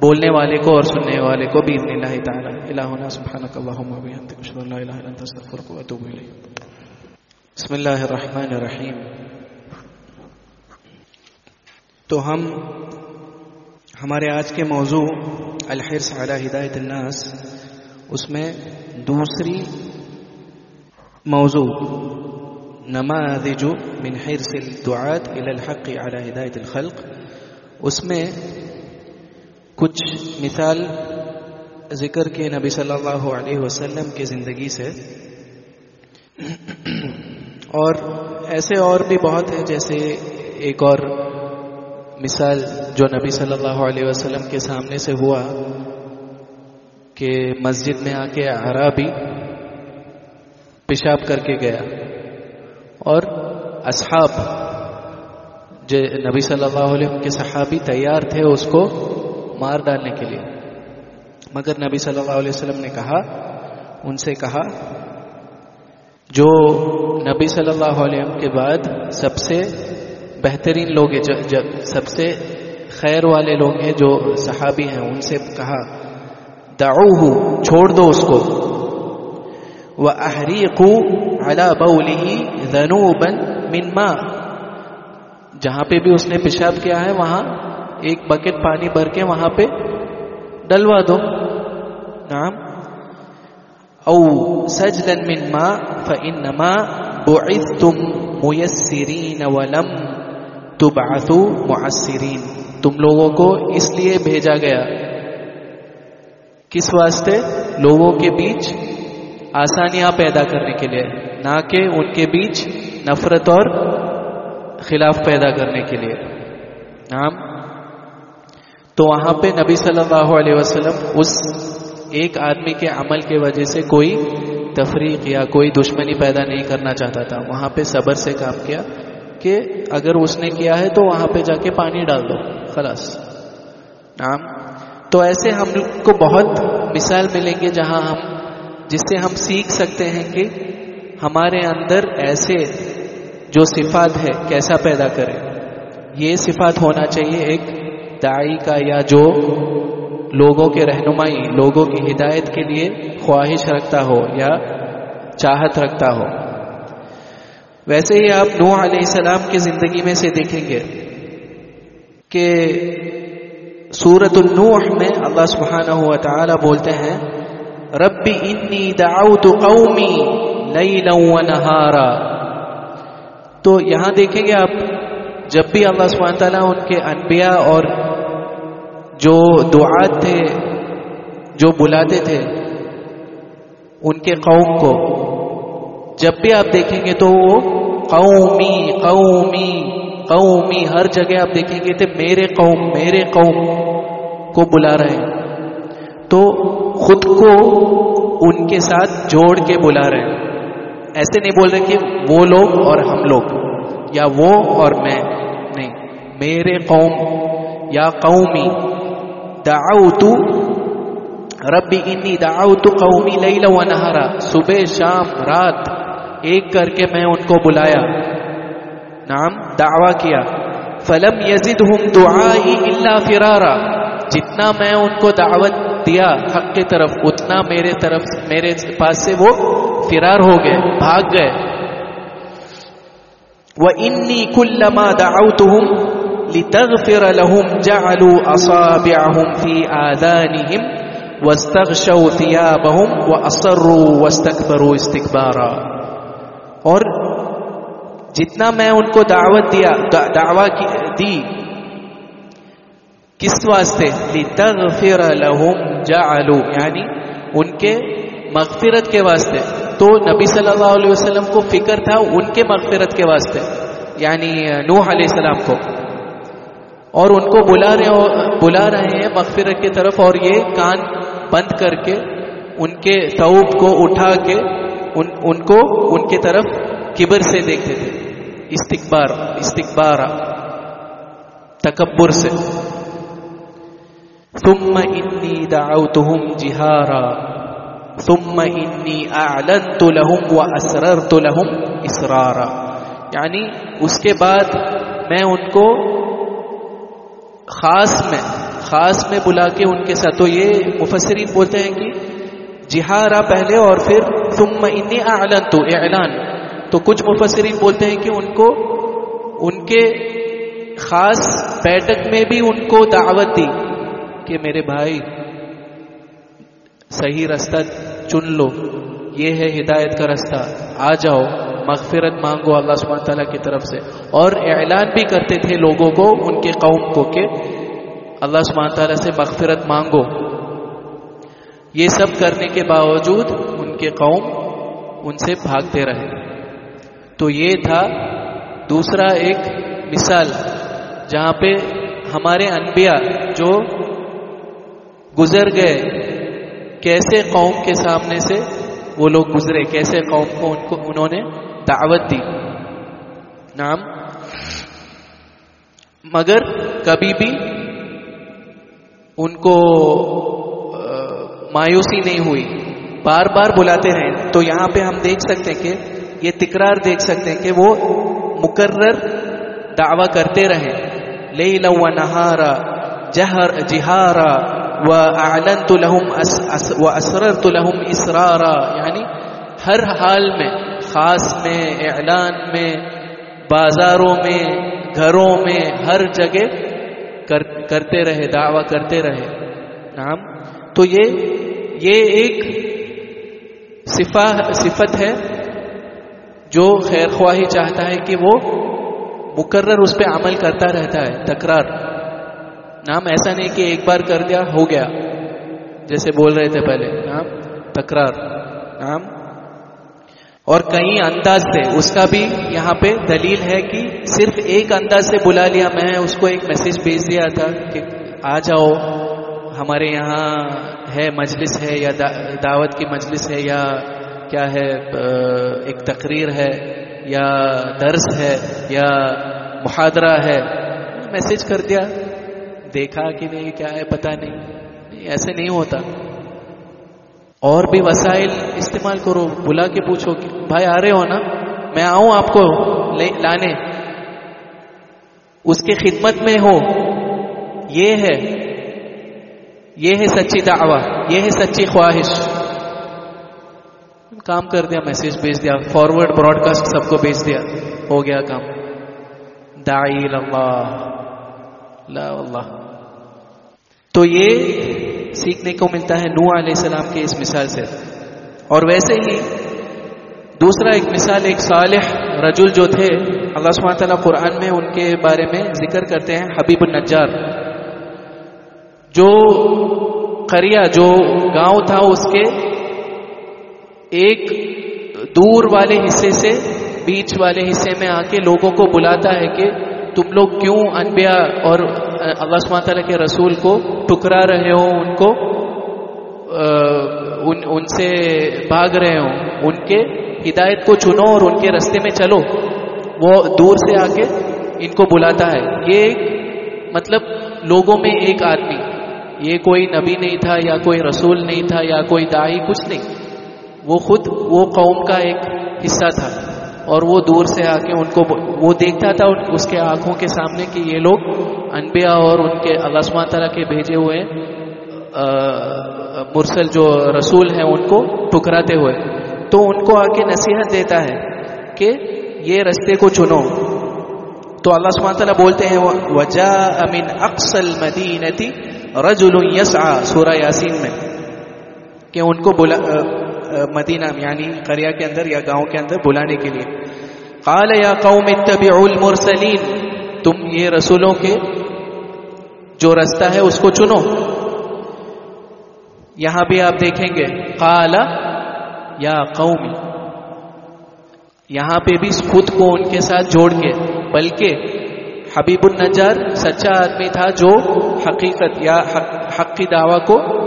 بولنے والے کو اور سننے والے کو بید اللہ تعالی۔ الہنا سبحانک اللہم و اشہد ان لا الہ الا انت، استغفرک و اتوب الیک۔ بسم اللہ الرحمن الرحیم۔ تو ہم ہمارے آج کے موضوع الحرص علی ہدایت الناس، اس میں دوسری موضوع، نماذج من حرص الدعاة الى الحق على ہدایت الخلق، اس میں کچھ مثال ذکر کے نبی صلی اللہ علیہ وسلم کی زندگی سے، اور ایسے اور بھی بہت ہیں جیسے ایک اور مثال جو نبی صلی اللہ علیہ وسلم کے سامنے سے ہوا کہ مسجد میں آ کے عربی پیشاب کر کے گیا اور اصحاب جو نبی صلی اللہ علیہ وسلم کے صحابی تیار تھے اس کو مار ڈالنے کے لیے۔ مگر نبی صلی اللہ علیہ وسلم نے کہا، ان سے کہا، جو نبی صلی اللہ علیہ وسلم کے بعد سب سے بہترین لوگ ہیں سب سے خیر والے لوگ ہیں جو صحابی ہیں، ان سے کہا دعوہ چھوڑ دو اس کو۔ وہ احریقو علا بولی ذنوبا من ماء جہاں پہ بھی اس نے پیشاب کیا ہے، وہاں ایک بکٹ پانی بھر کے وہاں پہ ڈلوا دو۔ نعم۔ او سجلا من ما فانما بعثتم ميسرين ولم تبعثوا معسرين تم لوگوں کو اس لیے بھیجا گیا۔ کس واسطے؟ لوگوں کے بیچ آسانیاں پیدا کرنے کے لیے، نہ کہ ان کے بیچ نفرت اور خلاف پیدا کرنے کے لیے۔ نام تو وہاں پہ نبی صلی اللہ علیہ وسلم اس ایک آدمی کے عمل کے وجہ سے کوئی تفریق یا کوئی دشمنی پیدا نہیں کرنا چاہتا تھا۔ وہاں پہ صبر سے کام کیا۔ کہ اگر اس نے کیا ہے تو وہاں پہ جا کے پانی ڈال دو، خلاص۔ نام تو ایسے ہم کو بہت مثال ملیں گے جہاں ہم، جس سے ہم سیکھ سکتے ہیں کہ ہمارے اندر ایسے جو صفات ہے، کیسا پیدا کرے یہ صفات ہونا چاہیے ایک دائی کا یا جو لوگوں کے رہنمائی، لوگوں کی ہدایت کے لیے خواہش رکھتا ہو یا چاہت رکھتا ہو۔ ویسے ہی آپ نوح علیہ السلام کی زندگی میں سے دیکھیں گے کہ سورت النوح میں اللہ سبحانہ ہوا تعالی بولتے ہیں، ربی انی دعوت قومی لیلا و نہارا۔ تو یہاں دیکھیں گے آپ، جب بھی اللہ سبحانہ تعالیٰ ان کے انبیاء اور جو دعات تھے، جو بلاتے تھے، ان کے قوم کو جب بھی آپ دیکھیں گے تو وہ قومی قومی قومی، ہر جگہ آپ دیکھیں گے تو میرے قوم میرے قوم کو بلا رہے ہیں۔ تو خود کو ان کے ساتھ جوڑ کے بلا رہے ہیں۔ ایسے نہیں بول رہے کہ وہ لوگ اور ہم لوگ، یا وہ اور میں نہیں۔ میرے قوم یا قومی، دعوت، ربی انی دعوت قومی لیلا و نہارا، صبح، شام، رات ایک کر کے میں ان کو بلایا۔ نام دعویٰ کیا۔ فلم یزدہم دعائی الا فرارا۔ جتنا میں ان کو دعوت دیا حق کی طرف، اتنا میرے طرف، میرے پاس سے وہ فرار ہو گئے، بھاگ گئے۔ وہ انی وَإِنِّي كُلَّمَا دَعَوْتُهُمْ لِتَغْفِرَ لَهُمْ جَعَلُوا أَصَابِعَهُمْ فِي آذَانِهِمْ وَاسْتَغْشَوْا ثِيَابَهُمْ وَأَصَرُّوا وَاسْتَكْبَرُوا اسْتِكْبَارًا۔ اور جتنا میں ان کو دعوت دیا دعویٰ دی، کس واسطے؟ لِتَغْفِرَ لَهُمْ جَعَلُوا یعنی ان کے مغفرت کے واسطے۔ تو نبی صلی اللہ علیہ وسلم کو فکر تھا ان کے مغفرت کے واسطے یعنی نوح علیہ السلام کو۔ اور ان کو بلا رہے بلا رہے ہیں مغفرت کی طرف، اور یہ کان بند کر کے، ان کے ثوب کو اٹھا کے ان ان کو ان کی طرف کبر سے دیکھتے تھے۔ استقبار استقبار تکبر سے۔ ثم انی دعوتهم جہارا۔ ثم انی اعلنت لهم واسررت لهم اسرارا۔ یعنی اس کے بعد میں ان کو خاص میں خاص میں بلا کے ان کے ساتھ۔ تو یہ مفسرین بولتے ہیں کہ جہارا پہلے اور پھر ثم انی اعلنت اعلان۔ تو کچھ مفسرین بولتے ہیں کہ ان کو، ان کے خاص بیٹھک میں بھی ان کو دعوت دی کہ میرے بھائی، صحیح رستہ چن لو۔ یہ ہے ہدایت کا رستہ۔ آ جاؤ، مغفرت مانگو اللہ سبحانہ تعالیٰ کی طرف سے۔ اور اعلان بھی کرتے تھے لوگوں کو، ان کے قوم کو کہ اللہ سبحانہ تعالیٰ سے مغفرت مانگو۔ یہ سب کرنے کے باوجود کے قوم ان سے بھاگتے رہے۔ تو یہ تھا دوسرا ایک مثال جہاں پہ ہمارے انبیاء جو گزر گئے، کیسے قوم کے سامنے سے وہ لوگ گزرے، کیسے قوم کو ان کو، انہوں نے دعوت دی۔ نام مگر کبھی بھی ان کو مایوسی نہیں ہوئی۔ بار بار بلاتے رہے تو یہاں پہ ہم دیکھ سکتے ہیں کہ یہ تکرار دیکھ سکتے ہیں کہ وہ مقرر دعوی کرتے رہے لے لو نہارا جہر جہارا و آلن تو لہم و اسرر تو لہم اسرارا۔ یعنی ہر حال میں، خاص میں، اعلان میں، بازاروں میں، گھروں میں، ہر جگہ کر کرتے رہے، دعوی کرتے رہے۔ نام تو یہ یہ ایک صفا صفت ہے جو خیر خواہی چاہتا ہے کہ وہ مقرر اس پہ عمل کرتا رہتا ہے، تکرار۔ نام ایسا نہیں کہ ایک بار کر دیا، ہو گیا۔ جیسے بول رہے تھے پہلے۔ نام تکرار۔ نام اور کئی انداز سے، اس کا بھی یہاں پہ دلیل ہے کہ صرف ایک انداز سے بلا لیا، میں اس کو ایک میسج بھیج دیا تھا کہ آ جاؤ، ہمارے یہاں ہے، مجلس ہے یا دعوت کی مجلس ہے یا کیا ہے ایک تقریر ہے یا درس ہے یا محاذرہ ہے، میسج کر دیا، دیکھا کہ نہیں، کیا ہے پتہ نہیں ایسے نہیں ہوتا۔ اور بھی وسائل استعمال کرو، بلا کے پوچھو کہ بھائی آ رہے ہو نا، میں آؤں آپ کو لانے۔ اس کے خدمت میں ہو، یہ ہے یہ ہے سچی دعوی، یہ ہے سچی خواہش۔ کام کر دیا میسج بھیج دیا فارورڈ براڈ کاسٹ سب کو بھیج دیا، ہو گیا کام۔ دائی اللہ۔ لا اللہ تو یہ سیکھنے کو ملتا ہے نو علیہ السلام کے اس مثال سے۔ اور ویسے ہی دوسرا ایک مثال، ایک صالح رجل جو تھے، اللہ سبحانہ تعالیٰ قرآن میں ان کے بارے میں ذکر کرتے ہیں، حبیب النجار۔ جو قریہ جو گاؤں تھا، اس کے ایک دور والے حصے سے بیچ والے حصے میں آ کے لوگوں کو بلاتا ہے کہ تم لوگ کیوں انبیاء اور اللہ سبحانہ تعالیٰ کے رسول کو ٹکرا رہے ہو، ان کو ان ان سے بھاگ رہے ہو، ان کے ہدایت کو چنو اور ان کے رستے میں چلو۔ وہ دور سے آ کے ان کو بلاتا ہے۔ یہ ایک مطلب لوگوں میں ایک آدمی۔ یہ کوئی نبی نہیں تھا، یا کوئی رسول نہیں تھا، یا کوئی دائی کچھ نہیں۔ وہ خود وہ قوم کا ایک حصہ تھا۔ اور وہ دور سے آ کے ان کو وہ دیکھتا تھا اس کے آنکھوں کے سامنے کہ یہ لوگ انبیاء اور ان کے اللہ تعالیٰ کے بھیجے ہوئے مرسل جو رسول ہیں، ان کو ٹکراتے ہوئے۔ تو ان کو آ کے نصیحت دیتا ہے کہ یہ رستے کو چنو۔ تو اللہ سبحانہ تعالیٰ بولتے ہیں وجا امین اکسل مدینتی رجل یسعا سورہ یاسین میں، کہ ان کو بلا مدینہ یعنی قریہ کے اندر یا گاؤں کے اندر بلانے کے لیے۔ قال یا قوم اتبعوا المرسلین، تم یہ رسولوں کے جو رستہ ہے اس کو چنو۔ یہاں بھی آپ دیکھیں گے، قال یا قوم، یہاں پہ بھی خود کو ان کے ساتھ جوڑ کے، بلکہ حبیب النجار سچا آدمی تھا جو حقیقت یا حق کی دعوی کو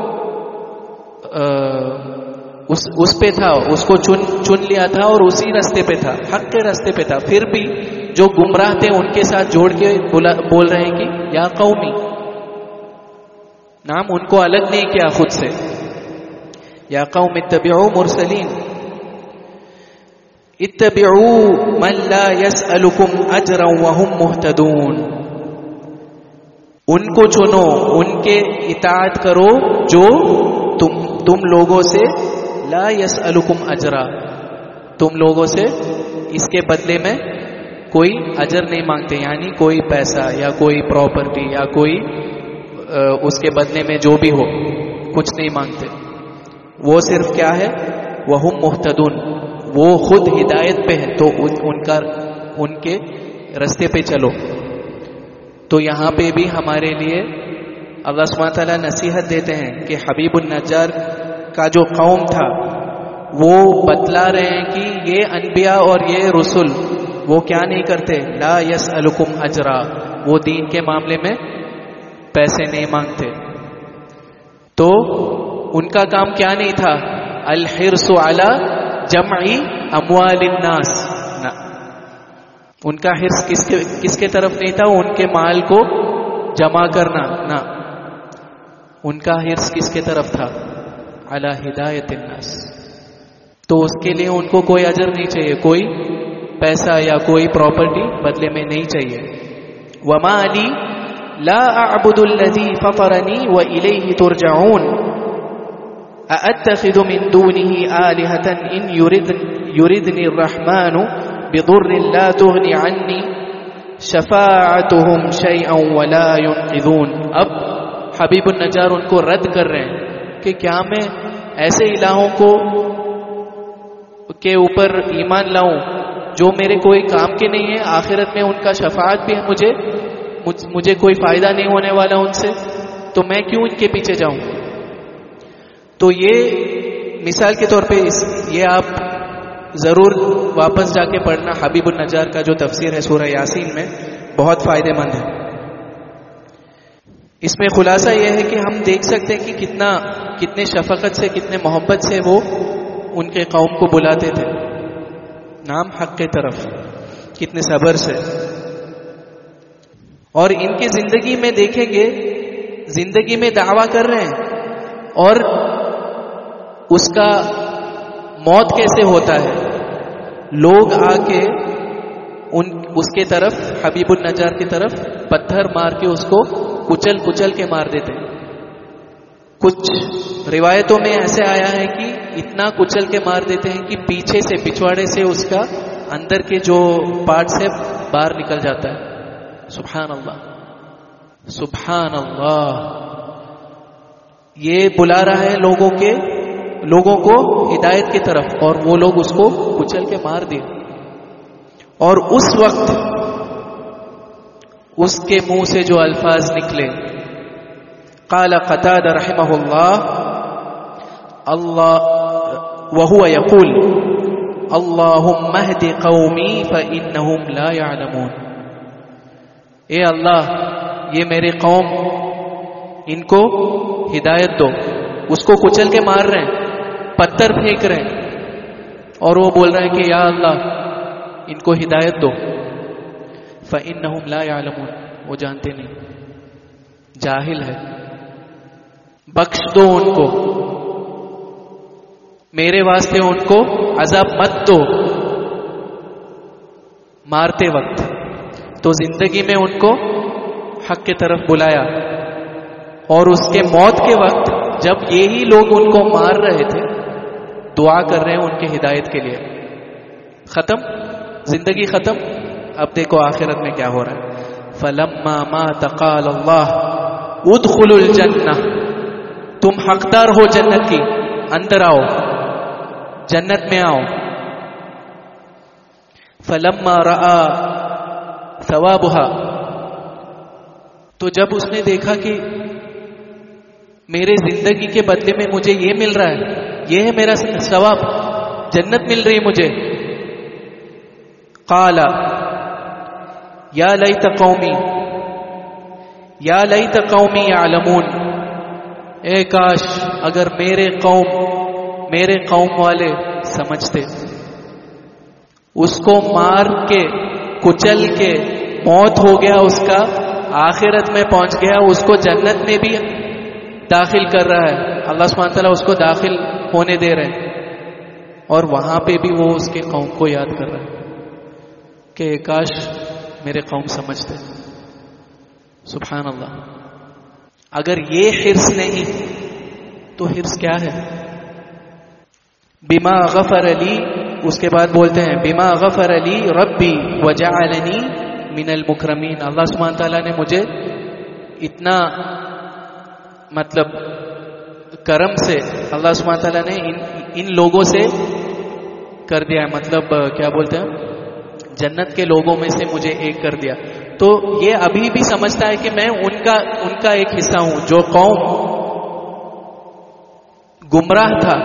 اس اس پہ تھا، اس کو چن چن لیا تھا اور اسی رستے پہ تھا، حق کے رستے پہ تھا۔ پھر بھی جو گمراہ تھے ان کے ساتھ جوڑ کے بول رہے ہیں کہ یا قومی، نام ان کو الگ نہیں کیا خود سے۔ یا قوم اتبعو مرسلین۔ اتبعو من لا يسألكم اجرا وهم مهتدون۔ ان کو چنو، ان کے اطاعت کرو جو تم تم لوگوں سے لا یس اجرا۔ تم لوگوں سے اس کے بدلے میں کوئی اجر نہیں مانگتے یعنی کوئی پیسہ یا کوئی پراپرٹی یا کوئی اس کے بدلے میں جو بھی ہو، کچھ نہیں مانگتے۔ وہ صرف کیا ہے؟ وہ محتدن وہ خود ہدایت پہ ہے تو ان کا، ان کے رستے پہ چلو۔ تو یہاں پہ بھی ہمارے لیے اللہ سبحانہ تعالیٰ نصیحت دیتے ہیں کہ حبیب النجار کا جو قوم تھا، وہ بتلا رہے ہیں کہ یہ انبیاء اور یہ رسول وہ کیا نہیں کرتے۔ لا یس الکم اجرا، وہ دین کے معاملے میں پیسے نہیں مانگتے۔ تو ان کا کام کیا نہیں تھا؟ الحرس علی جمعی اموال الناس. ان کا حرص کس کے کس کے طرف نہیں تھا؟ ان کے مال کو جمع کرنا. نہ. ان کا حرص کس کے طرف تھا؟ اللہ ہدایت الناس. تو اس کے لیے ان کو کوئی اجر نہیں چاہیے. کوئی پیسہ یا کوئی پراپرٹی بدلے میں نہیں چاہیے. وما علی لا اعبد الذي فطرني واليه ترجعون. ااتخذ من دونه الهه ان يرد يردني الرحمن بضر لا تغني عني شفاعتهم شيئا ولا ينقذون. اب حبیب النجار ان کو رد کر رہے ہیں کہ کیا میں ایسے الہوں کو کے اوپر ایمان لاؤں جو میرے کوئی کام کے نہیں ہے آخرت میں ان کا شفاعت بھی ہے، مجھے مجھے کوئی فائدہ نہیں ہونے والا ان سے، تو میں کیوں ان کے پیچھے جاؤں؟ تو یہ مثال کے طور پہ یہ آپ ضرور واپس جا کے پڑھنا حبیب النجار کا جو تفسیر ہے سورہ یاسین میں، بہت فائدے مند ہے۔ اس میں خلاصہ یہ ہے کہ ہم دیکھ سکتے ہیں کہ کتنا، کتنے شفقت سے، کتنے محبت سے وہ ان کے قوم کو بلاتے تھے۔ نام حق کے طرف، کتنے صبر سے۔ اور ان کی زندگی میں دیکھیں گے، زندگی میں دعویٰ کر رہے ہیں۔ اور اس کا موت کیسے ہوتا ہے؟ لوگ آ کے ان، اس کے طرف، حبیب النجار کی طرف پتھر مار کے اس کو کچل کچل کے مار دیتے ہیں۔ کچھ روایتوں میں ایسے آیا ہے کہ اتنا کچل کے مار دیتے ہیں کہ پیچھے سے، پچھواڑے سے اس کا اندر کے جو پارٹ سے باہر نکل جاتا ہے۔ سبحان اللہ۔ سبحان اللہ۔ یہ بلا رہا ہے لوگوں کے لوگوں کو ہدایت کی طرف اور وہ لوگ اس کو کچل کے مار دیے اور اس وقت اس کے منہ سے جو الفاظ نکلے۔ قال قتاد رحمه الله الله وهو يقول اللهم اهد قومي فانهم لا يعلمون اے اللہ، یہ میرے قوم، ان کو ہدایت دو۔ اس کو کچل کے مار رہے ہیں۔ پتھر پھینک رہے ہیں اور وہ بول رہے ہیں کہ یا اللہ، ان کو ہدایت دو۔ فَإِنَّهُمْ لَا يَعْلَمُونَ۔ وہ جانتے نہیں۔ جاہل ہے۔ بخش دو ان کو۔ میرے واسطے ان کو عذاب مت دو۔ مارتے وقت۔ تو زندگی میں ان کو حق کی طرف بلایا۔ اور اس کے موت کے وقت جب یہی لوگ ان کو مار رہے تھے دعا کر رہے ہیں ان کی ہدایت کے لیے۔ ختم؟ زندگی ختم؟ اب دیکھو آخرت میں کیا ہو رہا ہے۔ فلما ما تقال اللہ ادخلوا الجنہ تم حقدار ہو جنت کی، اندر آؤ، جنت میں آؤ۔ فلما را ثوابها۔ تو جب اس نے دیکھا کہ میرے زندگی کے بدلے میں مجھے یہ مل رہا ہے یہ ہے میرا ثواب، جنت مل رہی مجھے۔ قال، یا لیت قومی، یا لیت قومی یعلمون۔ اے کاش، اگر میرے قوم میرے قوم والے سمجھتے۔ اس کو مار کے، کچل کے موت ہو گیا، اس کا آخرت میں پہنچ گیا، اس کو جنت میں بھی۔ داخل کر رہا ہے۔ اللہ سبحانہ تعالیٰ اس کو داخل ہونے دے رہے ہیں۔ اور وہاں پہ بھی وہ اس کے قوم کو یاد کر رہا ہے کہ کاش میرے قوم سمجھتے۔ سبحان اللہ اگر یہ حرص نہیں، تو حرص کیا ہے؟ بیما غفر علی اس کے بعد بولتے ہیں بیما غفر علی ربی وجعلنی من المکرمین۔ اللہ سبحانہ تعالیٰ نے مجھے اتنا مطلب کرم سے، اللہ سبحانہ تعالیٰ نے ان ان لوگوں سے کر دیا ہے۔ مطلب کیا بولتے ہیں جنت کے لوگوں میں سے مجھے ایک کر دیا۔ تو یہ ابھی بھی سمجھتا ہے کہ میں ان کا ان کا ایک حصہ ہوں۔ جو قوم گمراہ تھا،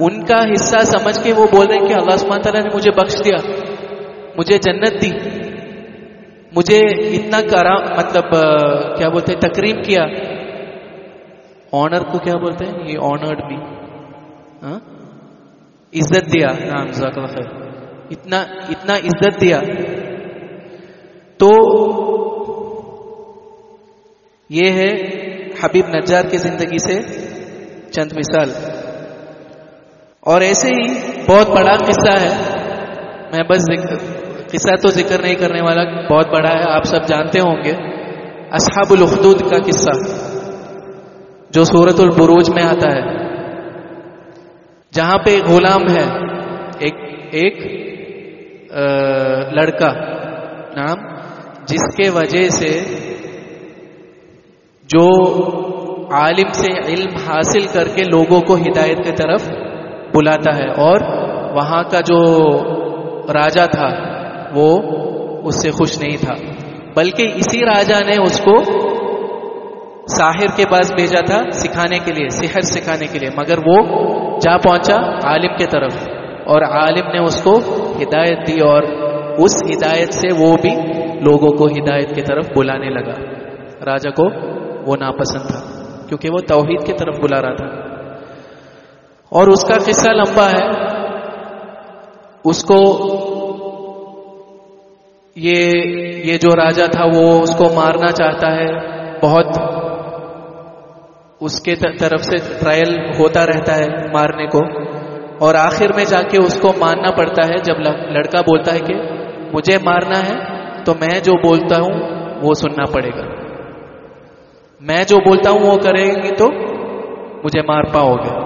ان کا حصہ سمجھ کے وہ بول رہے ہیں کہ اللہ سبحانہ تعالیٰ نے مجھے بخش دیا، مجھے جنت دی، مجھے اتنا کرا مطلب کیا بولتے ہیں، تکریم کیا۔ آنر کو کیا بولتے ہیں؟ یہ آنرڈ ہاں؟ بھی عزت دیا. ہاں، نام خیر. اتنا اتنا عزت دیا. تو یہ ہے حبیب نجار کی زندگی سے چند مثال. اور ایسے ہی بہت بڑا قصہ ہے. میں بس قصہ تو ذکر نہیں کرنے والا، بہت بڑا ہے، آپ سب جانتے ہوں گے. اصحاب الخدود کا قصہ. جو سورت البروج میں آتا ہے۔ جہاں پہ غلام ہے، ایک ایک لڑکا نام جس کے وجہ سے جو عالم سے علم حاصل کر کے لوگوں کو ہدایت کی طرف بلاتا ہے اور وہاں کا جو راجا تھا، وہ اس سے خوش نہیں تھا۔ بلکہ اسی راجا نے اس کو ساحر کے پاس بھیجا تھا سکھانے کے لیے، سحر سکھانے کے لیے، مگر وہ جا پہنچا عالم کے طرف اور عالم نے اس کو ہدایت دی اور اس ہدایت سے وہ بھی لوگوں کو ہدایت کی طرف بلانے لگا۔ راجا کو وہ ناپسند تھا، کیونکہ وہ توحید کی طرف بلا رہا تھا۔ اور اس کا قصہ لمبا ہے۔ اس کو یہ یہ جو راجا تھا وہ اس کو مارنا چاہتا ہے، بہت اس کے طرف سے ٹرائل ہوتا رہتا ہے مارنے کو اور آخر میں جا کے اس کو ماننا پڑتا ہے جب لڑکا بولتا ہے کہ مجھے مارنا ہے تو میں جو بولتا ہوں وہ سننا پڑے گا۔ میں جو بولتا ہوں وہ کرے گی تو مجھے مار پاؤ گے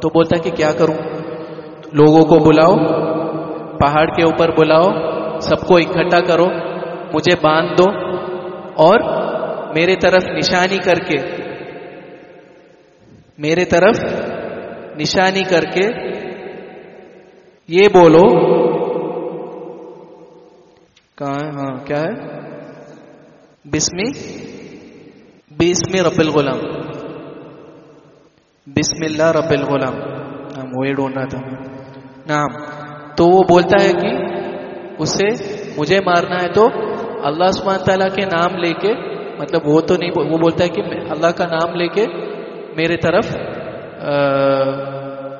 تو بولتا ہے کہ کیا کروں؟ لوگوں کو بلاؤ، پہاڑ کے اوپر بلاؤ، سب کو اکٹھا کرو، مجھے باندھ دو اور میرے طرف نشانی کر کے میرے طرف نشانی کر کے یہ بولو۔ کہاں ہے؟ ہاں کیا ہے؟ بسمی بسمی رب الغلام۔ بسم اللہ رب الغلام۔ نام وہی ڈھونڈ رہا تھا۔ نام تو وہ بولتا ہے کہ اسے مجھے مارنا ہے تو اللہ سبحانہ تعالیٰ کے نام لے کے مطلب وہ تو نہیں، وہ بولتا ہے کہ اللہ کا نام لے کے میرے طرف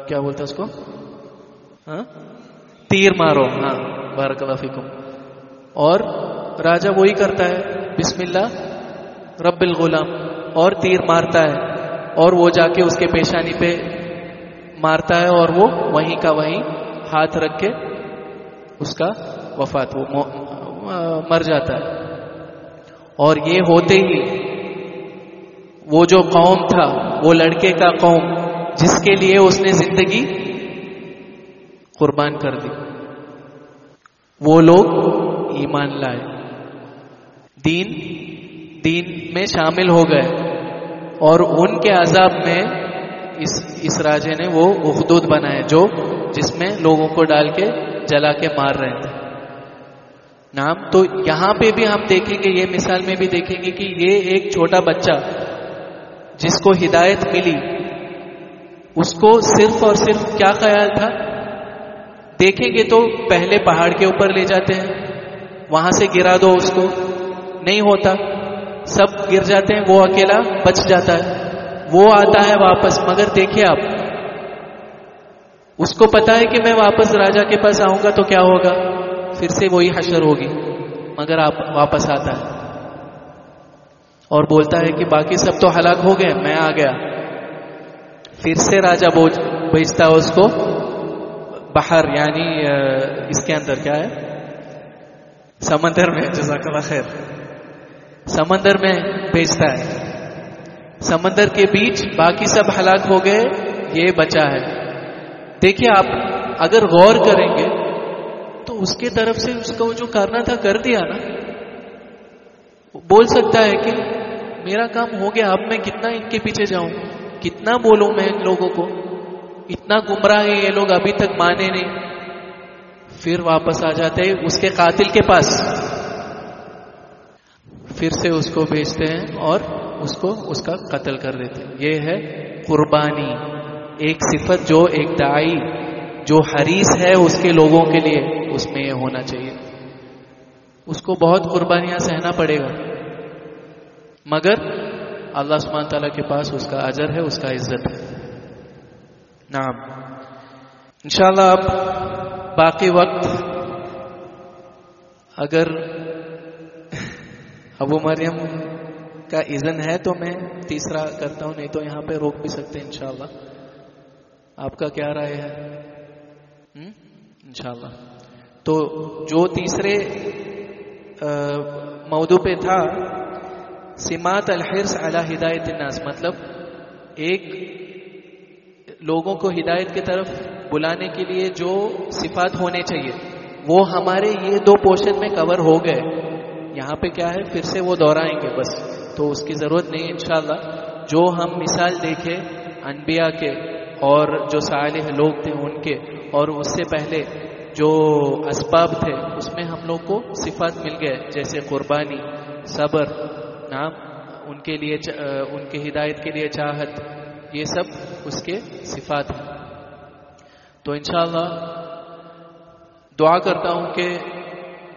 کیا بولتا ہے اس کو؟ ہاں؟ تیر مارو ہاں بارک اللہ فکم اور راجا وہی کرتا ہے، بسم اللہ، رب الغلام، اور تیر مارتا ہے، اور وہ جا کے اس کے پیشانی پہ مارتا ہے، اور وہ وہیں کا وہیں ہاتھ رکھ کے اس کا وفات، وہ مر جاتا ہے۔ اور یہ ہوتے ہی وہ جو قوم تھا، وہ لڑکے کا قوم، جس کے لیے اس نے زندگی قربان کر دی۔ وہ لوگ ایمان لائے۔ دین دین میں شامل ہو گئے۔ اور ان کے عذاب میں اس اس راجے نے وہ اخدود بنائے، جو جس میں لوگوں کو ڈال کے جلا کے مار رہے تھے۔ نام تو یہاں پہ بھی ہم دیکھیں گے، یہ مثال میں بھی دیکھیں گے کہ یہ ایک چھوٹا بچہ جس کو ہدایت ملی، اس کو صرف اور صرف کیا خیال تھا؟ دیکھیں گے تو پہلے پہاڑ کے اوپر لے جاتے ہیں، وہاں سے گرا دو اس کو، نہیں ہوتا۔ سب گر جاتے ہیں، وہ اکیلا بچ جاتا ہے، وہ آتا ہے واپس۔ مگر دیکھیے آپ، اس کو پتا ہے کہ میں واپس راجا کے پاس آؤں گا تو کیا ہوگا؟ پھر سے وہی حشر ہوگی، مگر آپ واپس آتا ہے۔ اور بولتا ہے کہ باقی سب تو ہلاک ہو گئے، میں آ گیا۔ پھر سے راجا بوجھ بھیجتا اس کو باہر یعنی اس کے اندر کیا ہے؟ سمندر میں، جزاک اللہ خیر۔ سمندر میں بھیجتا ہے۔ سمندر کے بیچ باقی سب ہلاک ہو گئے، یہ بچا ہے۔ دیکھیے آپ اگر غور کریں گے، تو اس کے طرف سے اس کو جو کرنا تھا، کر دیا نا۔ بول سکتا ہے کہ میرا کام ہو گیا، اب میں کتنا ان کے پیچھے جاؤں؟ کتنا بولوں میں ان لوگوں کو؟ اتنا گمراہ ہے یہ لوگ ابھی تک مانے نہیں۔ پھر واپس آ جاتے اس کے قاتل کے پاس۔ پھر سے اس کو بیچتے ہیں اور اس کو اس کا قتل کر دیتے ہیں۔ یہ ہے قربانی۔ ایک صفت جو ایک دائی جو حریص ہے اس کے لوگوں کے لیے، اس میں یہ ہونا چاہیے۔ اس کو بہت قربانیاں سہنا پڑے گا۔ مگر اللہ سبحانہ تعالیٰ کے پاس اس کا اجر ہے، اس کا عزت ہے۔ نعم۔ انشاءاللہ اب باقی وقت اگر ابو مریم کا اذن ہے تو میں تیسرا کرتا ہوں، نہیں تو یہاں پہ روک بھی سکتے ہیں انشاءاللہ۔ آپ کا کیا رائے ہے؟ انشاءاللہ۔ تو جو تیسرے موضوع پہ تھا سماعت الحرس علی ہدایت الناس مطلب ایک لوگوں کو ہدایت کی طرف بلانے کے لیے جو صفات ہونے چاہیے، وہ ہمارے یہ دو پورشن میں کور ہو گئے۔ یہاں پہ کیا ہے؟ پھر سے وہ دہرائیں گے بس۔ تو اس کی ضرورت نہیں، انشاءاللہ۔ جو ہم مثال دیکھے انبیاء کے اور جو صالح لوگ تھے ان کے، اور اس سے پہلے جو اسباب تھے، اس میں ہم لوگ کو صفات مل گئے، جیسے قربانی، صبر، نام، ان کے لیے ان کے ہدایت کے لیے چاہت، یہ سب اس کے صفات ہیں۔ تو انشاءاللہ دعا کرتا ہوں کہ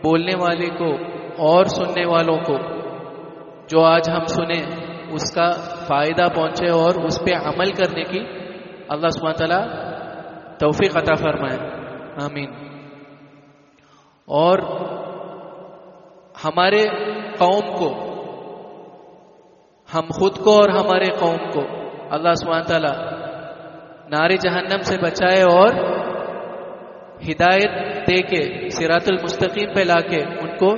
بولنے والے کو اور سننے والوں کو جو آج ہم سنیں، اس کا فائدہ پہنچے اور اس پہ عمل کرنے کی اللہ سبحانہ تعالیٰ توفیق عطا فرمائے۔ آمین۔ اور ہمارے قوم کو، ہم خود کو اور ہمارے قوم کو اللہ سبحانہ تعالیٰ نار جہنم سے بچائے اور ہدایت دے کے سیرات المستقیم پہ لا کے ان کو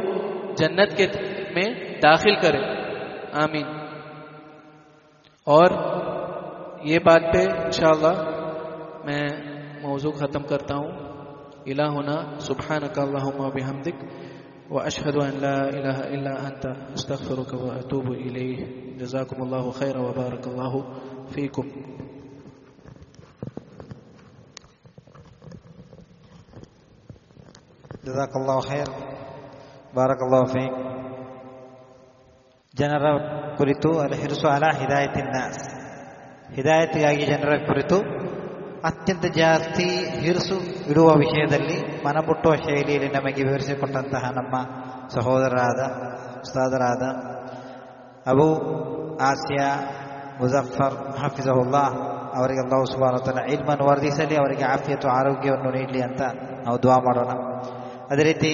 جنت کے میں داخل کرے۔ آمین۔ اور یہ بات پہ انشاءاللہ میں موضوع ختم کرتا ہوں۔ إلهنا. سبحانك اللهم وبحمدك. وأشهد أن لا إله إلا أنت. استغفرك وأتوب إليه. جزاكم الله خيرا وبارك الله فيكم. جزاك الله خير. بارك الله فيك. جنرل کریتو الحرس علی ہدایت الناس ہدایت یاگی جنرل کریتو اتن جاسوڑ من مٹو شیلی نمک نم سہوردردو آسیا مزفر حفیظت آپ اتو آرولی دعا ادے ریتی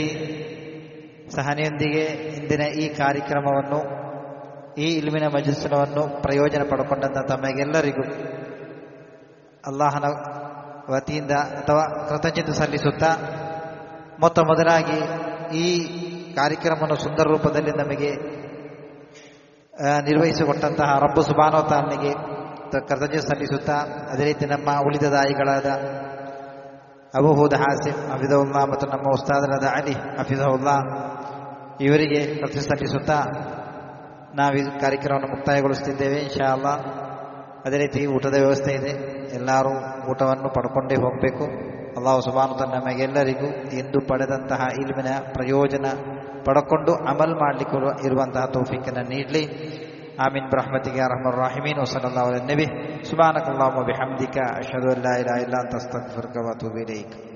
سہیم مجسمہ پروجن پڑکے الاح وت اتوا کت ست می کارکرم سندر روپے نمک رب سو تھی کرتج سلسلے نمدود ہاسیم افزا اللہ نمبر وساد افزو اللہ عت ستا نا کارکرمکے ان شاء اللہ ಅದೇ ರೀತಿ ಊಟದ ವ್ಯವಸ್ಥೆ ಇದೆ. ಎಲ್ಲರೂ ಊಟವನ್ನು ಪಡ್ಕೊಂಡೇ ಹೋಗಬೇಕು. ಅಲ್ಲಾಹು ಸುಬಾನುತ ನಮಗೆಲ್ಲರಿಗೂ ಎಂದು ಪಡೆದಂತಹ ಇಲ್ಮಿನ ಪ್ರಯೋಜನ ಪಡ್ಕೊಂಡು ಅಮಲ್ ಮಾಡಲಿಕ್ಕೆ ಇರುವಂತಹ ತೌಫಿಕನ್ನು ನೀಡಲಿ. آمين برحمتك يا رحم الراحمين وصلى الله على النبي سبحانك اللهم وبحمدك أشهد أن لا إله إلا أنت أستغفرك وأتوب إليك